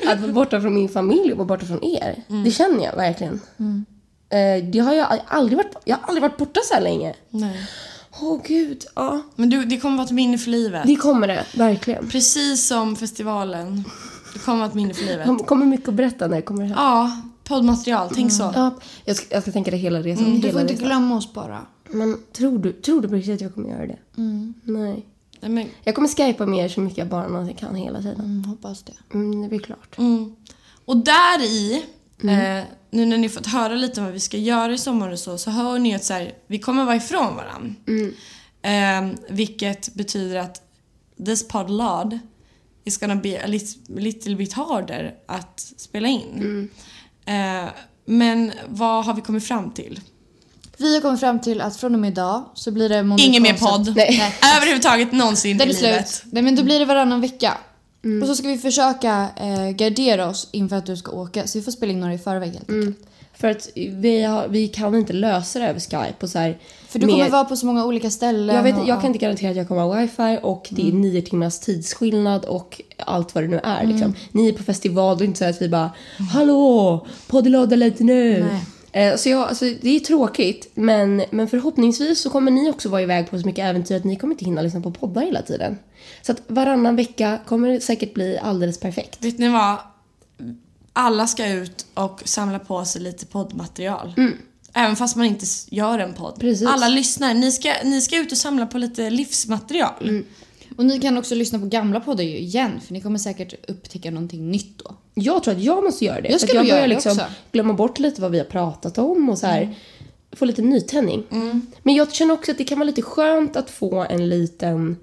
att vara borta från min familj och vara borta från er. Det känner jag verkligen. Eh, det har jag aldrig varit, jag har aldrig varit borta så här länge. Nej. Åh gud, ja. Men du, det kommer vara ett minne för livet. Det kommer det, verkligen. Precis som festivalen. Det kommer vara ett minne för livet. Jag kommer mycket att berätta när jag kommer hem. Ja, poddmaterial. Tänk så. Ja, jag, ska, jag ska tänka det hela resan. Du hela får inte resan. glömma oss bara. Men tror du, tror du på riktigt att jag kommer göra det? Nej. Nej, men, Jag kommer skypa med er så mycket jag bara någonsin kan hela tiden. Mm, hoppas det. Mm, det blir klart. mm. Och där i, eh, nu när ni fått höra lite om vad vi ska göra i sommar och så, så hör ni att så här, vi kommer vara ifrån varandra. Eh, vilket betyder att this pod lod is gonna be a lit, little bit harder att spela in. Eh, men vad har vi kommit fram till? Vi har kommit fram till att från och med idag så blir det Ingen mer podd. Nej. Överhuvudtaget någonsin Den i är livet. slut. Nej men då blir det varannan vecka. Mm. Och så ska vi försöka eh, gardera oss inför att du ska åka. Så vi får spela in några i förväg helt Mm. För att vi, har, vi kan inte lösa det över Skype och så här, För du med- kommer vara på så många olika ställen. Jag, vet, och, jag kan inte garantera att jag kommer ha wifi och det är Mm. nio timmars tidsskillnad och allt vad det nu är. Liksom. Ni är på festival, är inte så att vi bara “Hallå, poddlåda lite nu”. Nej. Eh, Så jag, alltså, det är tråkigt men, men förhoppningsvis så kommer ni också vara iväg på så mycket äventyr att ni kommer inte hinna lyssna på poddar hela tiden. Så att varannan vecka kommer det säkert bli alldeles perfekt. Vet ni vad? Alla ska ut och samla på sig lite poddmaterial. Även fast man inte gör en podd. Precis. Alla lyssnar. Ni ska, ni ska ut och samla på lite livsmaterial. Och ni kan också lyssna på gamla poddar ju igen för ni kommer säkert upptäcka någonting nytt då. Jag tror att jag måste göra det. Jag för skulle att jag börjar liksom. Mm. glömma bort lite vad vi har pratat om och så här, få lite nytändning. Men jag känner också att det kan vara lite skönt att få en liten,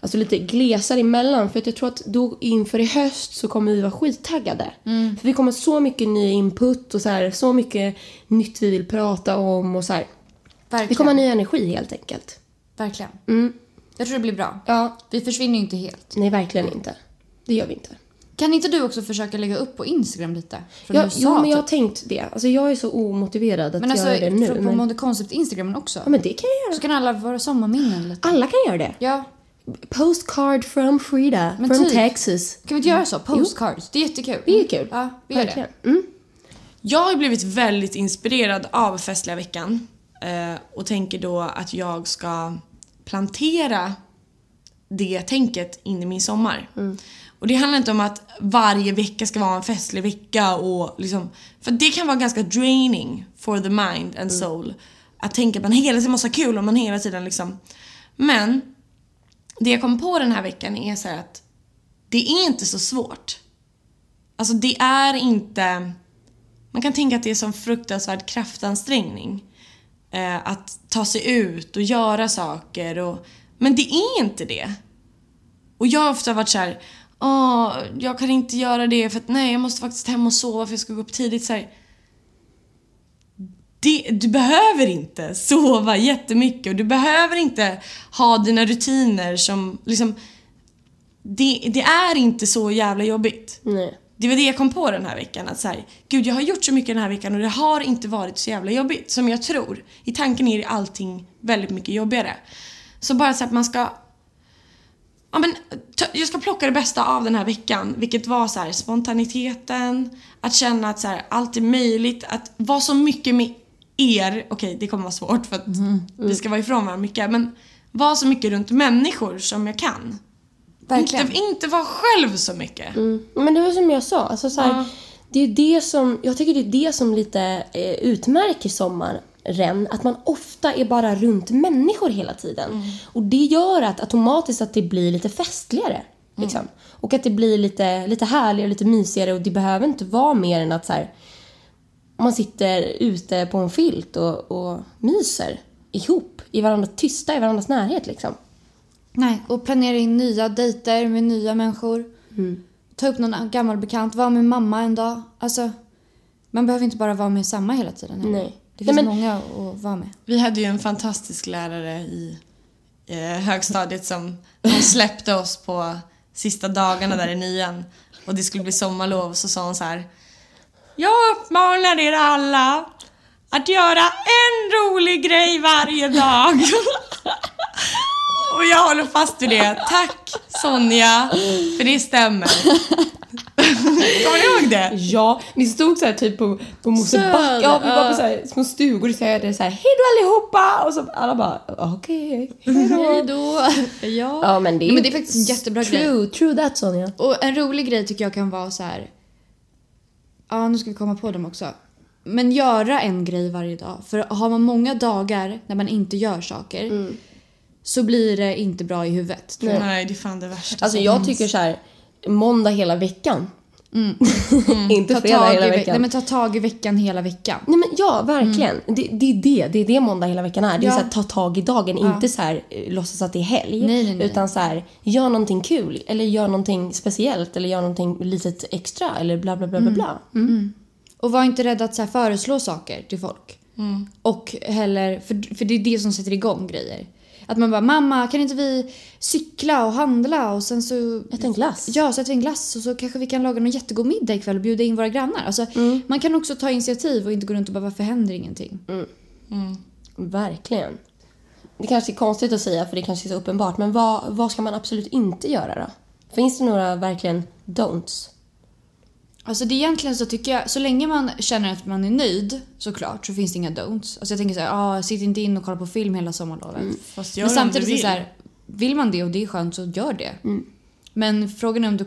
alltså lite glesare emellan. För att jag tror att då inför i höst så kommer vi vara skittaggade. Mm. För vi kommer så mycket ny input och så, här, så mycket nytt vi vill prata om och så här. Verkligen. Vi kommer ha ny energi helt enkelt. Verkligen. Mm. Jag tror det blir bra. Ja, Vi försvinner ju inte helt. nej verkligen inte. Det gör vi inte. Kan inte du också försöka lägga upp på Instagram lite? Från Ja, USA, jo, men jag har typ? tänkt det. Alltså jag är så omotiverad att Men alltså göra det nu. från, på men... Monday Concept Instagramen också. Ja, men det kan jag göra. Så kan alla våra sommarminnen lite. Alla kan göra det. Ja, Postcard from Frida, Men from typ. Texas. kan vi inte göra så? Postcards. Det är jättekul. Det är kul. Ja, vi gör Verkligen. det. Mm. Jag har blivit väldigt inspirerad av festliga veckan. Eh, och tänker då att jag ska plantera det tänket in i min sommar. Och det handlar inte om att varje vecka ska vara en festlig vecka och liksom, för det kan vara ganska draining for the mind and soul. Att tänka att man hela tiden måste ha kul och man hela tiden liksom. Men det jag kom på den här veckan är så att det är inte så svårt. Alltså det är inte... Man kan tänka att det är som fruktansvärd kraftansträngning. Eh, att ta sig ut och göra saker. Och, men det är inte det. Och jag har ofta varit så här, Åh, jag kan inte göra det för att nej, jag måste faktiskt hem och sova för jag ska gå upp tidigt. Så här, det, du behöver inte sova jättemycket och du behöver inte ha dina rutiner som liksom... Det, det är inte så jävla jobbigt. Nej. Det var det jag kom på den här veckan. Att så här, Gud, jag har gjort så mycket den här veckan och det har inte varit så jävla jobbigt som jag tror. I tanken är allting väldigt mycket jobbigare. Så bara så att man ska... Ja, men, jag ska plocka det bästa av den här veckan. Vilket var så här, spontaniteten, att känna att så här, allt är möjligt, att vara så mycket med er. Okej, det kommer vara svårt för att vi ska vara ifrån varandra mycket. Men vara så mycket runt människor som jag kan. Verkligen. Inte, inte vara själv så mycket. Mm. Men det var som jag sa, alltså så här, Ja. det är det som, jag tycker det är det som lite eh, utmärker sommaren. Att man ofta är bara runt människor hela tiden. Och det gör att automatiskt att det blir lite festligare. Liksom. Och att det blir lite, lite härligare, lite mysigare och det behöver inte vara mer än att så här, man sitter ute på en filt och, och myser ihop, i varandra, tysta i varandras närhet liksom. Nej, och planera in nya dejter med nya människor. Mm. Ta upp någon gammal bekant, vara med mamma en dag. Alltså, man behöver inte bara vara med samma hela tiden. Nej. Det Nej, finns men- många att vara med. Vi hade ju en fantastisk lärare i eh, högstadiet som släppte oss på sista dagarna där i nian och det skulle bli sommarlov så sa hon så här. Jag uppmanar er alla att göra en rolig grej varje dag. och jag håller fast vid det. Tack Sonja, för det stämmer. Kommer ni ihåg det? Ja, vi stod så här typ på, på Mosebacke. Ja, vi var på så här små stugor och så här, det är så här hej då allihopa! Och så alla bara okej, hej då. ja. Ja, men det är, men det är faktiskt en jättebra true, grej. True that Sonja. Och en rolig grej tycker jag kan vara så här. Ja, nu ska vi komma på dem också. Men göra en grej varje dag. För har man många dagar när man inte gör saker så blir det inte bra i huvudet. Tror jag. Nej, det är fan det värsta. Alltså jag tycker så här måndag hela veckan. Inte Ta fredag tag, hela veckan. nej, men ta tag i veckan hela veckan. Nej men ja, verkligen. Det, det är det. Det är det måndag hela veckan är. Det är Ja. så här, ta tag i dagen. Inte så här eh, låtsas att det är helg. Nej, nej, nej. Utan så här, gör någonting kul. Eller gör någonting speciellt. Eller gör någonting litet extra. Eller bla bla bla bla bla. Och var inte rädd att så här föreslå saker till folk. Och heller, för, för det är det som sätter igång grejer. Att man bara, mamma kan inte vi cykla och handla och sen så... Äta en glass. Ja, så äter vi en glass och så kanske vi kan laga någon jättegod middag ikväll och bjuda in våra grannar. Alltså, Man kan också ta initiativ och inte gå runt och bara varför händer ingenting? Verkligen. Det kanske är konstigt att säga för det kanske är så uppenbart. Men vad, vad ska man absolut inte göra då? Finns det några verkligen don'ts? Alltså det är egentligen så tycker jag, så länge man känner att man är nöjd såklart så finns det inga don'ts. Alltså jag tänker så här, ah, sitt inte in och kolla på film hela sommarlovet. Fast gör Men samtidigt vill. så här, vill man det och det är skönt så gör det. Men frågan är om du,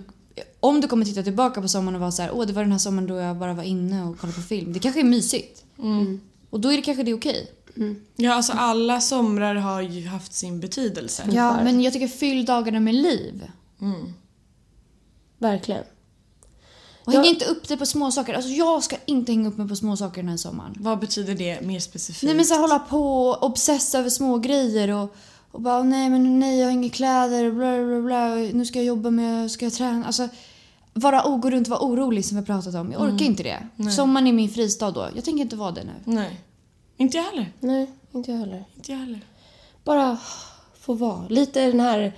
om du kommer titta tillbaka på sommaren och vara så här, åh det var den här sommaren då jag bara var inne och kollade på film. Det kanske är mysigt. Och då är det kanske det är okej. Ja, alltså alla somrar har ju haft sin betydelse. Ja, men jag tycker fyll dagarna med liv. Verkligen. Och häng inte upp dig på små saker. Alltså jag ska inte hänga upp mig på små saker den här sommaren. Vad betyder det mer specifikt? Nej men så här, hålla på och obsessa över små grejer och, och bara nej men nej jag har inga kläder och bla bla bla. Nu ska jag jobba med, ska jag träna. Alltså vara o- gå runt och vara orolig som vi pratat om. Jag orkar inte det. Sommaren är min fristad då. Jag tänker inte vara det nu. Nej. Inte jag heller. Nej, inte jag heller. Inte jag heller. Bara få vara. Lite den här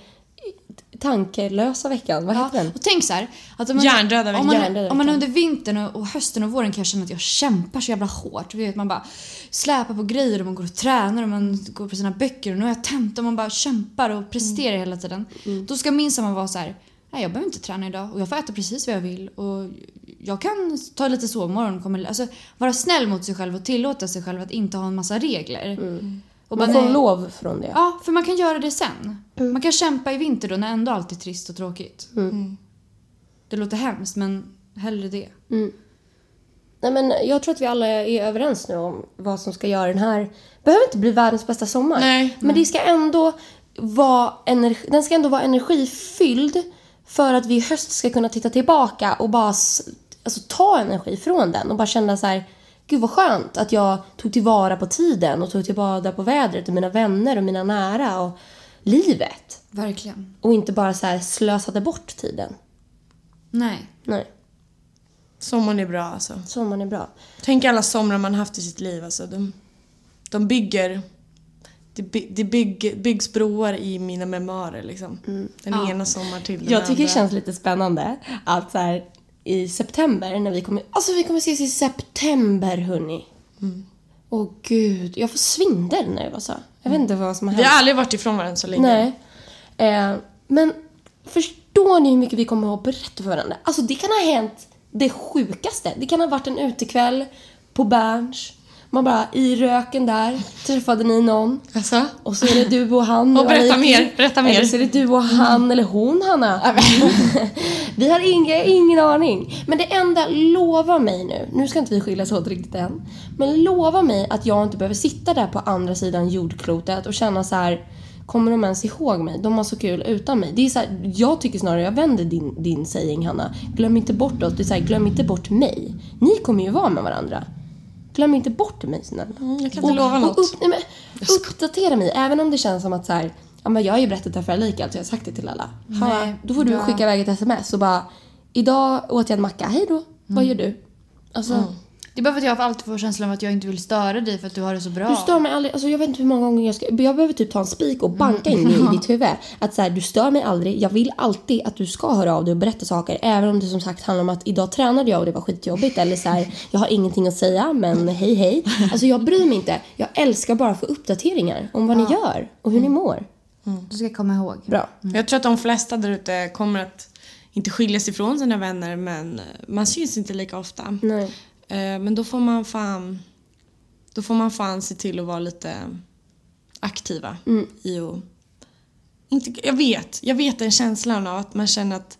tankelösa veckan. Vad heter den? Och tänk så här, att om man, Hjärndöda om man, om man veckan. under vintern och, och hösten och våren kan känna att jag kämpar så jävla hårt. Du vet, man bara släpar på grejer och man går och tränar och man går på sina böcker och nu har jag tenta och man bara kämpar och presterar hela tiden. Då ska min sommar vara så här, nej jag behöver inte träna idag och jag får äta precis vad jag vill och jag kan ta lite sovmorgon. Kommer, alltså vara snäll mot sig själv och tillåta sig själv att inte ha en massa regler. Och Man bara, får lov från det. Ja, för man kan göra det sen. Man kan kämpa i vinter då när ändå allt är trist och tråkigt. Det låter hemskt men hellre det. Nej, men jag tror att vi alla är överens nu om vad som ska göra den här... behöver inte bli världens bästa sommar. Nej. Men det ska ändå vara energi, den ska ändå vara energifylld för att vi i höst ska kunna titta tillbaka och bara alltså, ta energi från den och bara känna så här Gud vad skönt att jag tog tillvara på tiden och tog tillvara på vädret och mina vänner och mina nära och livet. Verkligen. Och inte bara så här slösade bort tiden. Nej. Nej, Sommaren är bra alltså. sommaren är bra. Tänk alla somrar man haft i sitt liv. Alltså, de, de bygger... Det, by, det bygg, byggs broar i mina memoarer liksom. Den ena sommar till den Jag tycker det andra. känns lite spännande att så här, i september när vi kommer... Alltså vi kommer ses i september hörni. Åh gud, jag får svindel när det var så. Jag vet inte vad som har Vi hänt. har aldrig varit ifrån varandra så länge. Nej. Eh, men förstår ni hur mycket vi kommer att berätta för varandra? Alltså det kan ha hänt det sjukaste. Det kan ha varit en utekväll på Berns. Man bara i röken där träffade ni någon. Alltså? Och så är det du och han. Och berätta mer, berätta mer. Eller så är det du och han eller hon, Hanna. vi har ingen, ingen aning. Men det enda, lova mig nu, nu ska inte vi skiljas åt riktigt än. Men lova mig att jag inte behöver sitta där på andra sidan jordklotet och känna så här. Kommer de ens ihåg mig? De har så kul utan mig. Det är så här, jag tycker snarare, jag vänder din, din saying Hanna. Glöm inte bort oss. Det är så här, glöm inte bort mig. Ni kommer ju vara med varandra. Glöm inte bort mig snälla. Mm, jag kan inte lova något. Och upp, nej, men, uppdatera mig, även om det känns som att så här, ja, men jag har ju berättat det här för Alika, alltså jag har sagt det till alla. Ha, då får du ja. skicka iväg ett sms och bara, idag åt jag en macka, hej då, vad Mm. gör du? Alltså, Det är bara för att jag alltid får känslan av att jag inte vill störa dig för att du har det så bra. du stör mig aldrig, alltså jag vet inte hur många gånger jag ska, jag behöver typ ta en spik och banka in det i ditt huvud. Att så här, du stör mig aldrig, jag vill alltid att du ska höra av dig och berätta saker. Även om det som sagt handlar om att idag tränade jag och det var skitjobbigt. Eller så här, jag har ingenting att säga men hej hej. Alltså jag bryr mig inte. Jag älskar bara att få uppdateringar om vad ni gör och hur ni mår. Du ska komma ihåg. Bra. Jag tror att de flesta där ute kommer att inte skiljas ifrån sina vänner men eh, man syns inte lika ofta. Nej. Eh, Men då får man fan Då får man fan se till att vara lite aktiva i att inte, jag vet, jag vet den känslan av att man känner att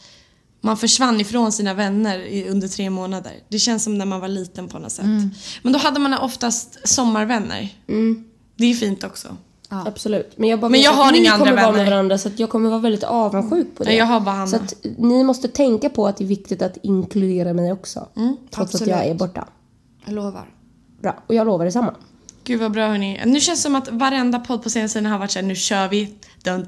man försvann ifrån sina vänner i, under tre månader. Det känns som när man var liten på något sätt. Men då hade man oftast sommarvänner. Det är fint också. Ja. Absolut. Men jag, bara, men jag har inga andra vänner. Vara med varandra, så jag kommer vara väldigt avundsjuk på det. Jag har bara Hanna. Så att ni måste tänka på att det är viktigt att inkludera mig också. Mm, trots absolut. att jag är borta. Jag lovar. Bra. Och jag lovar detsamma. Gud vad bra hörni. Nu känns det som att varenda podd på senaste tiden har varit såhär, nu kör vi. Men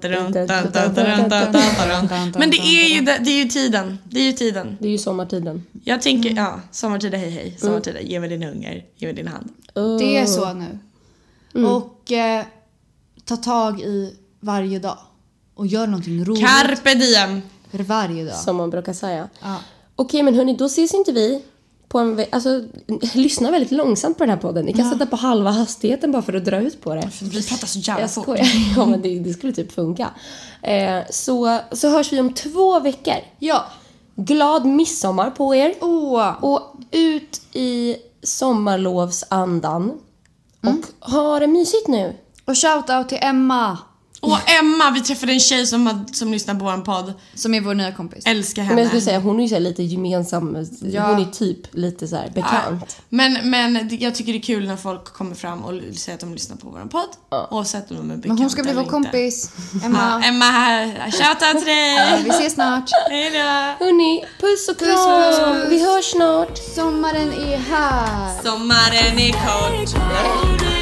det är ju, det, är ju tiden. Det är ju tiden. Det är ju sommartiden. Jag tänker, ja, sommartiden, hej hej. Sommartiden, ge mig din hunger, ge mig din hand. Det är så nu. Och eh, ta tag i varje dag. Och gör någonting roligt Carpe diem! för varje dag. Som man brukar säga. Ja. Okej, men hörni, då ses inte vi på en ve- Alltså, lyssna väldigt långsamt på den här podden. Ni kan sätta på halva hastigheten bara för att dra ut på det. Vi pratar så jävla Jag fort. Ja, men det, det skulle typ funka. Eh, så, så hörs vi om två veckor. Ja. Glad midsommar på er. Åh. Och ut i sommarlovsandan. Och ha det mysigt nu. Och shout-out till Emma. Och Emma, vi träffade en tjej som, har- som lyssnar på vår podd. Som är vår nya kompis. Älskar Men henne. jag skulle säga, hon är ju så här lite gemensam. Ja. Hon är typ lite så här bekant. Men, men det- jag tycker det är kul när folk kommer fram och säger att de lyssnar på vår podd. Oavsett om de är bekanta Men hon ska bli vår inte. kompis. Ja, Emma. Emma här. Shoutout till dig! Vi ses snart. Hejdå! Hörni, puss och kram. Puss, puss, puss. Vi hörs snart. Sommaren är här. Sommaren är kort.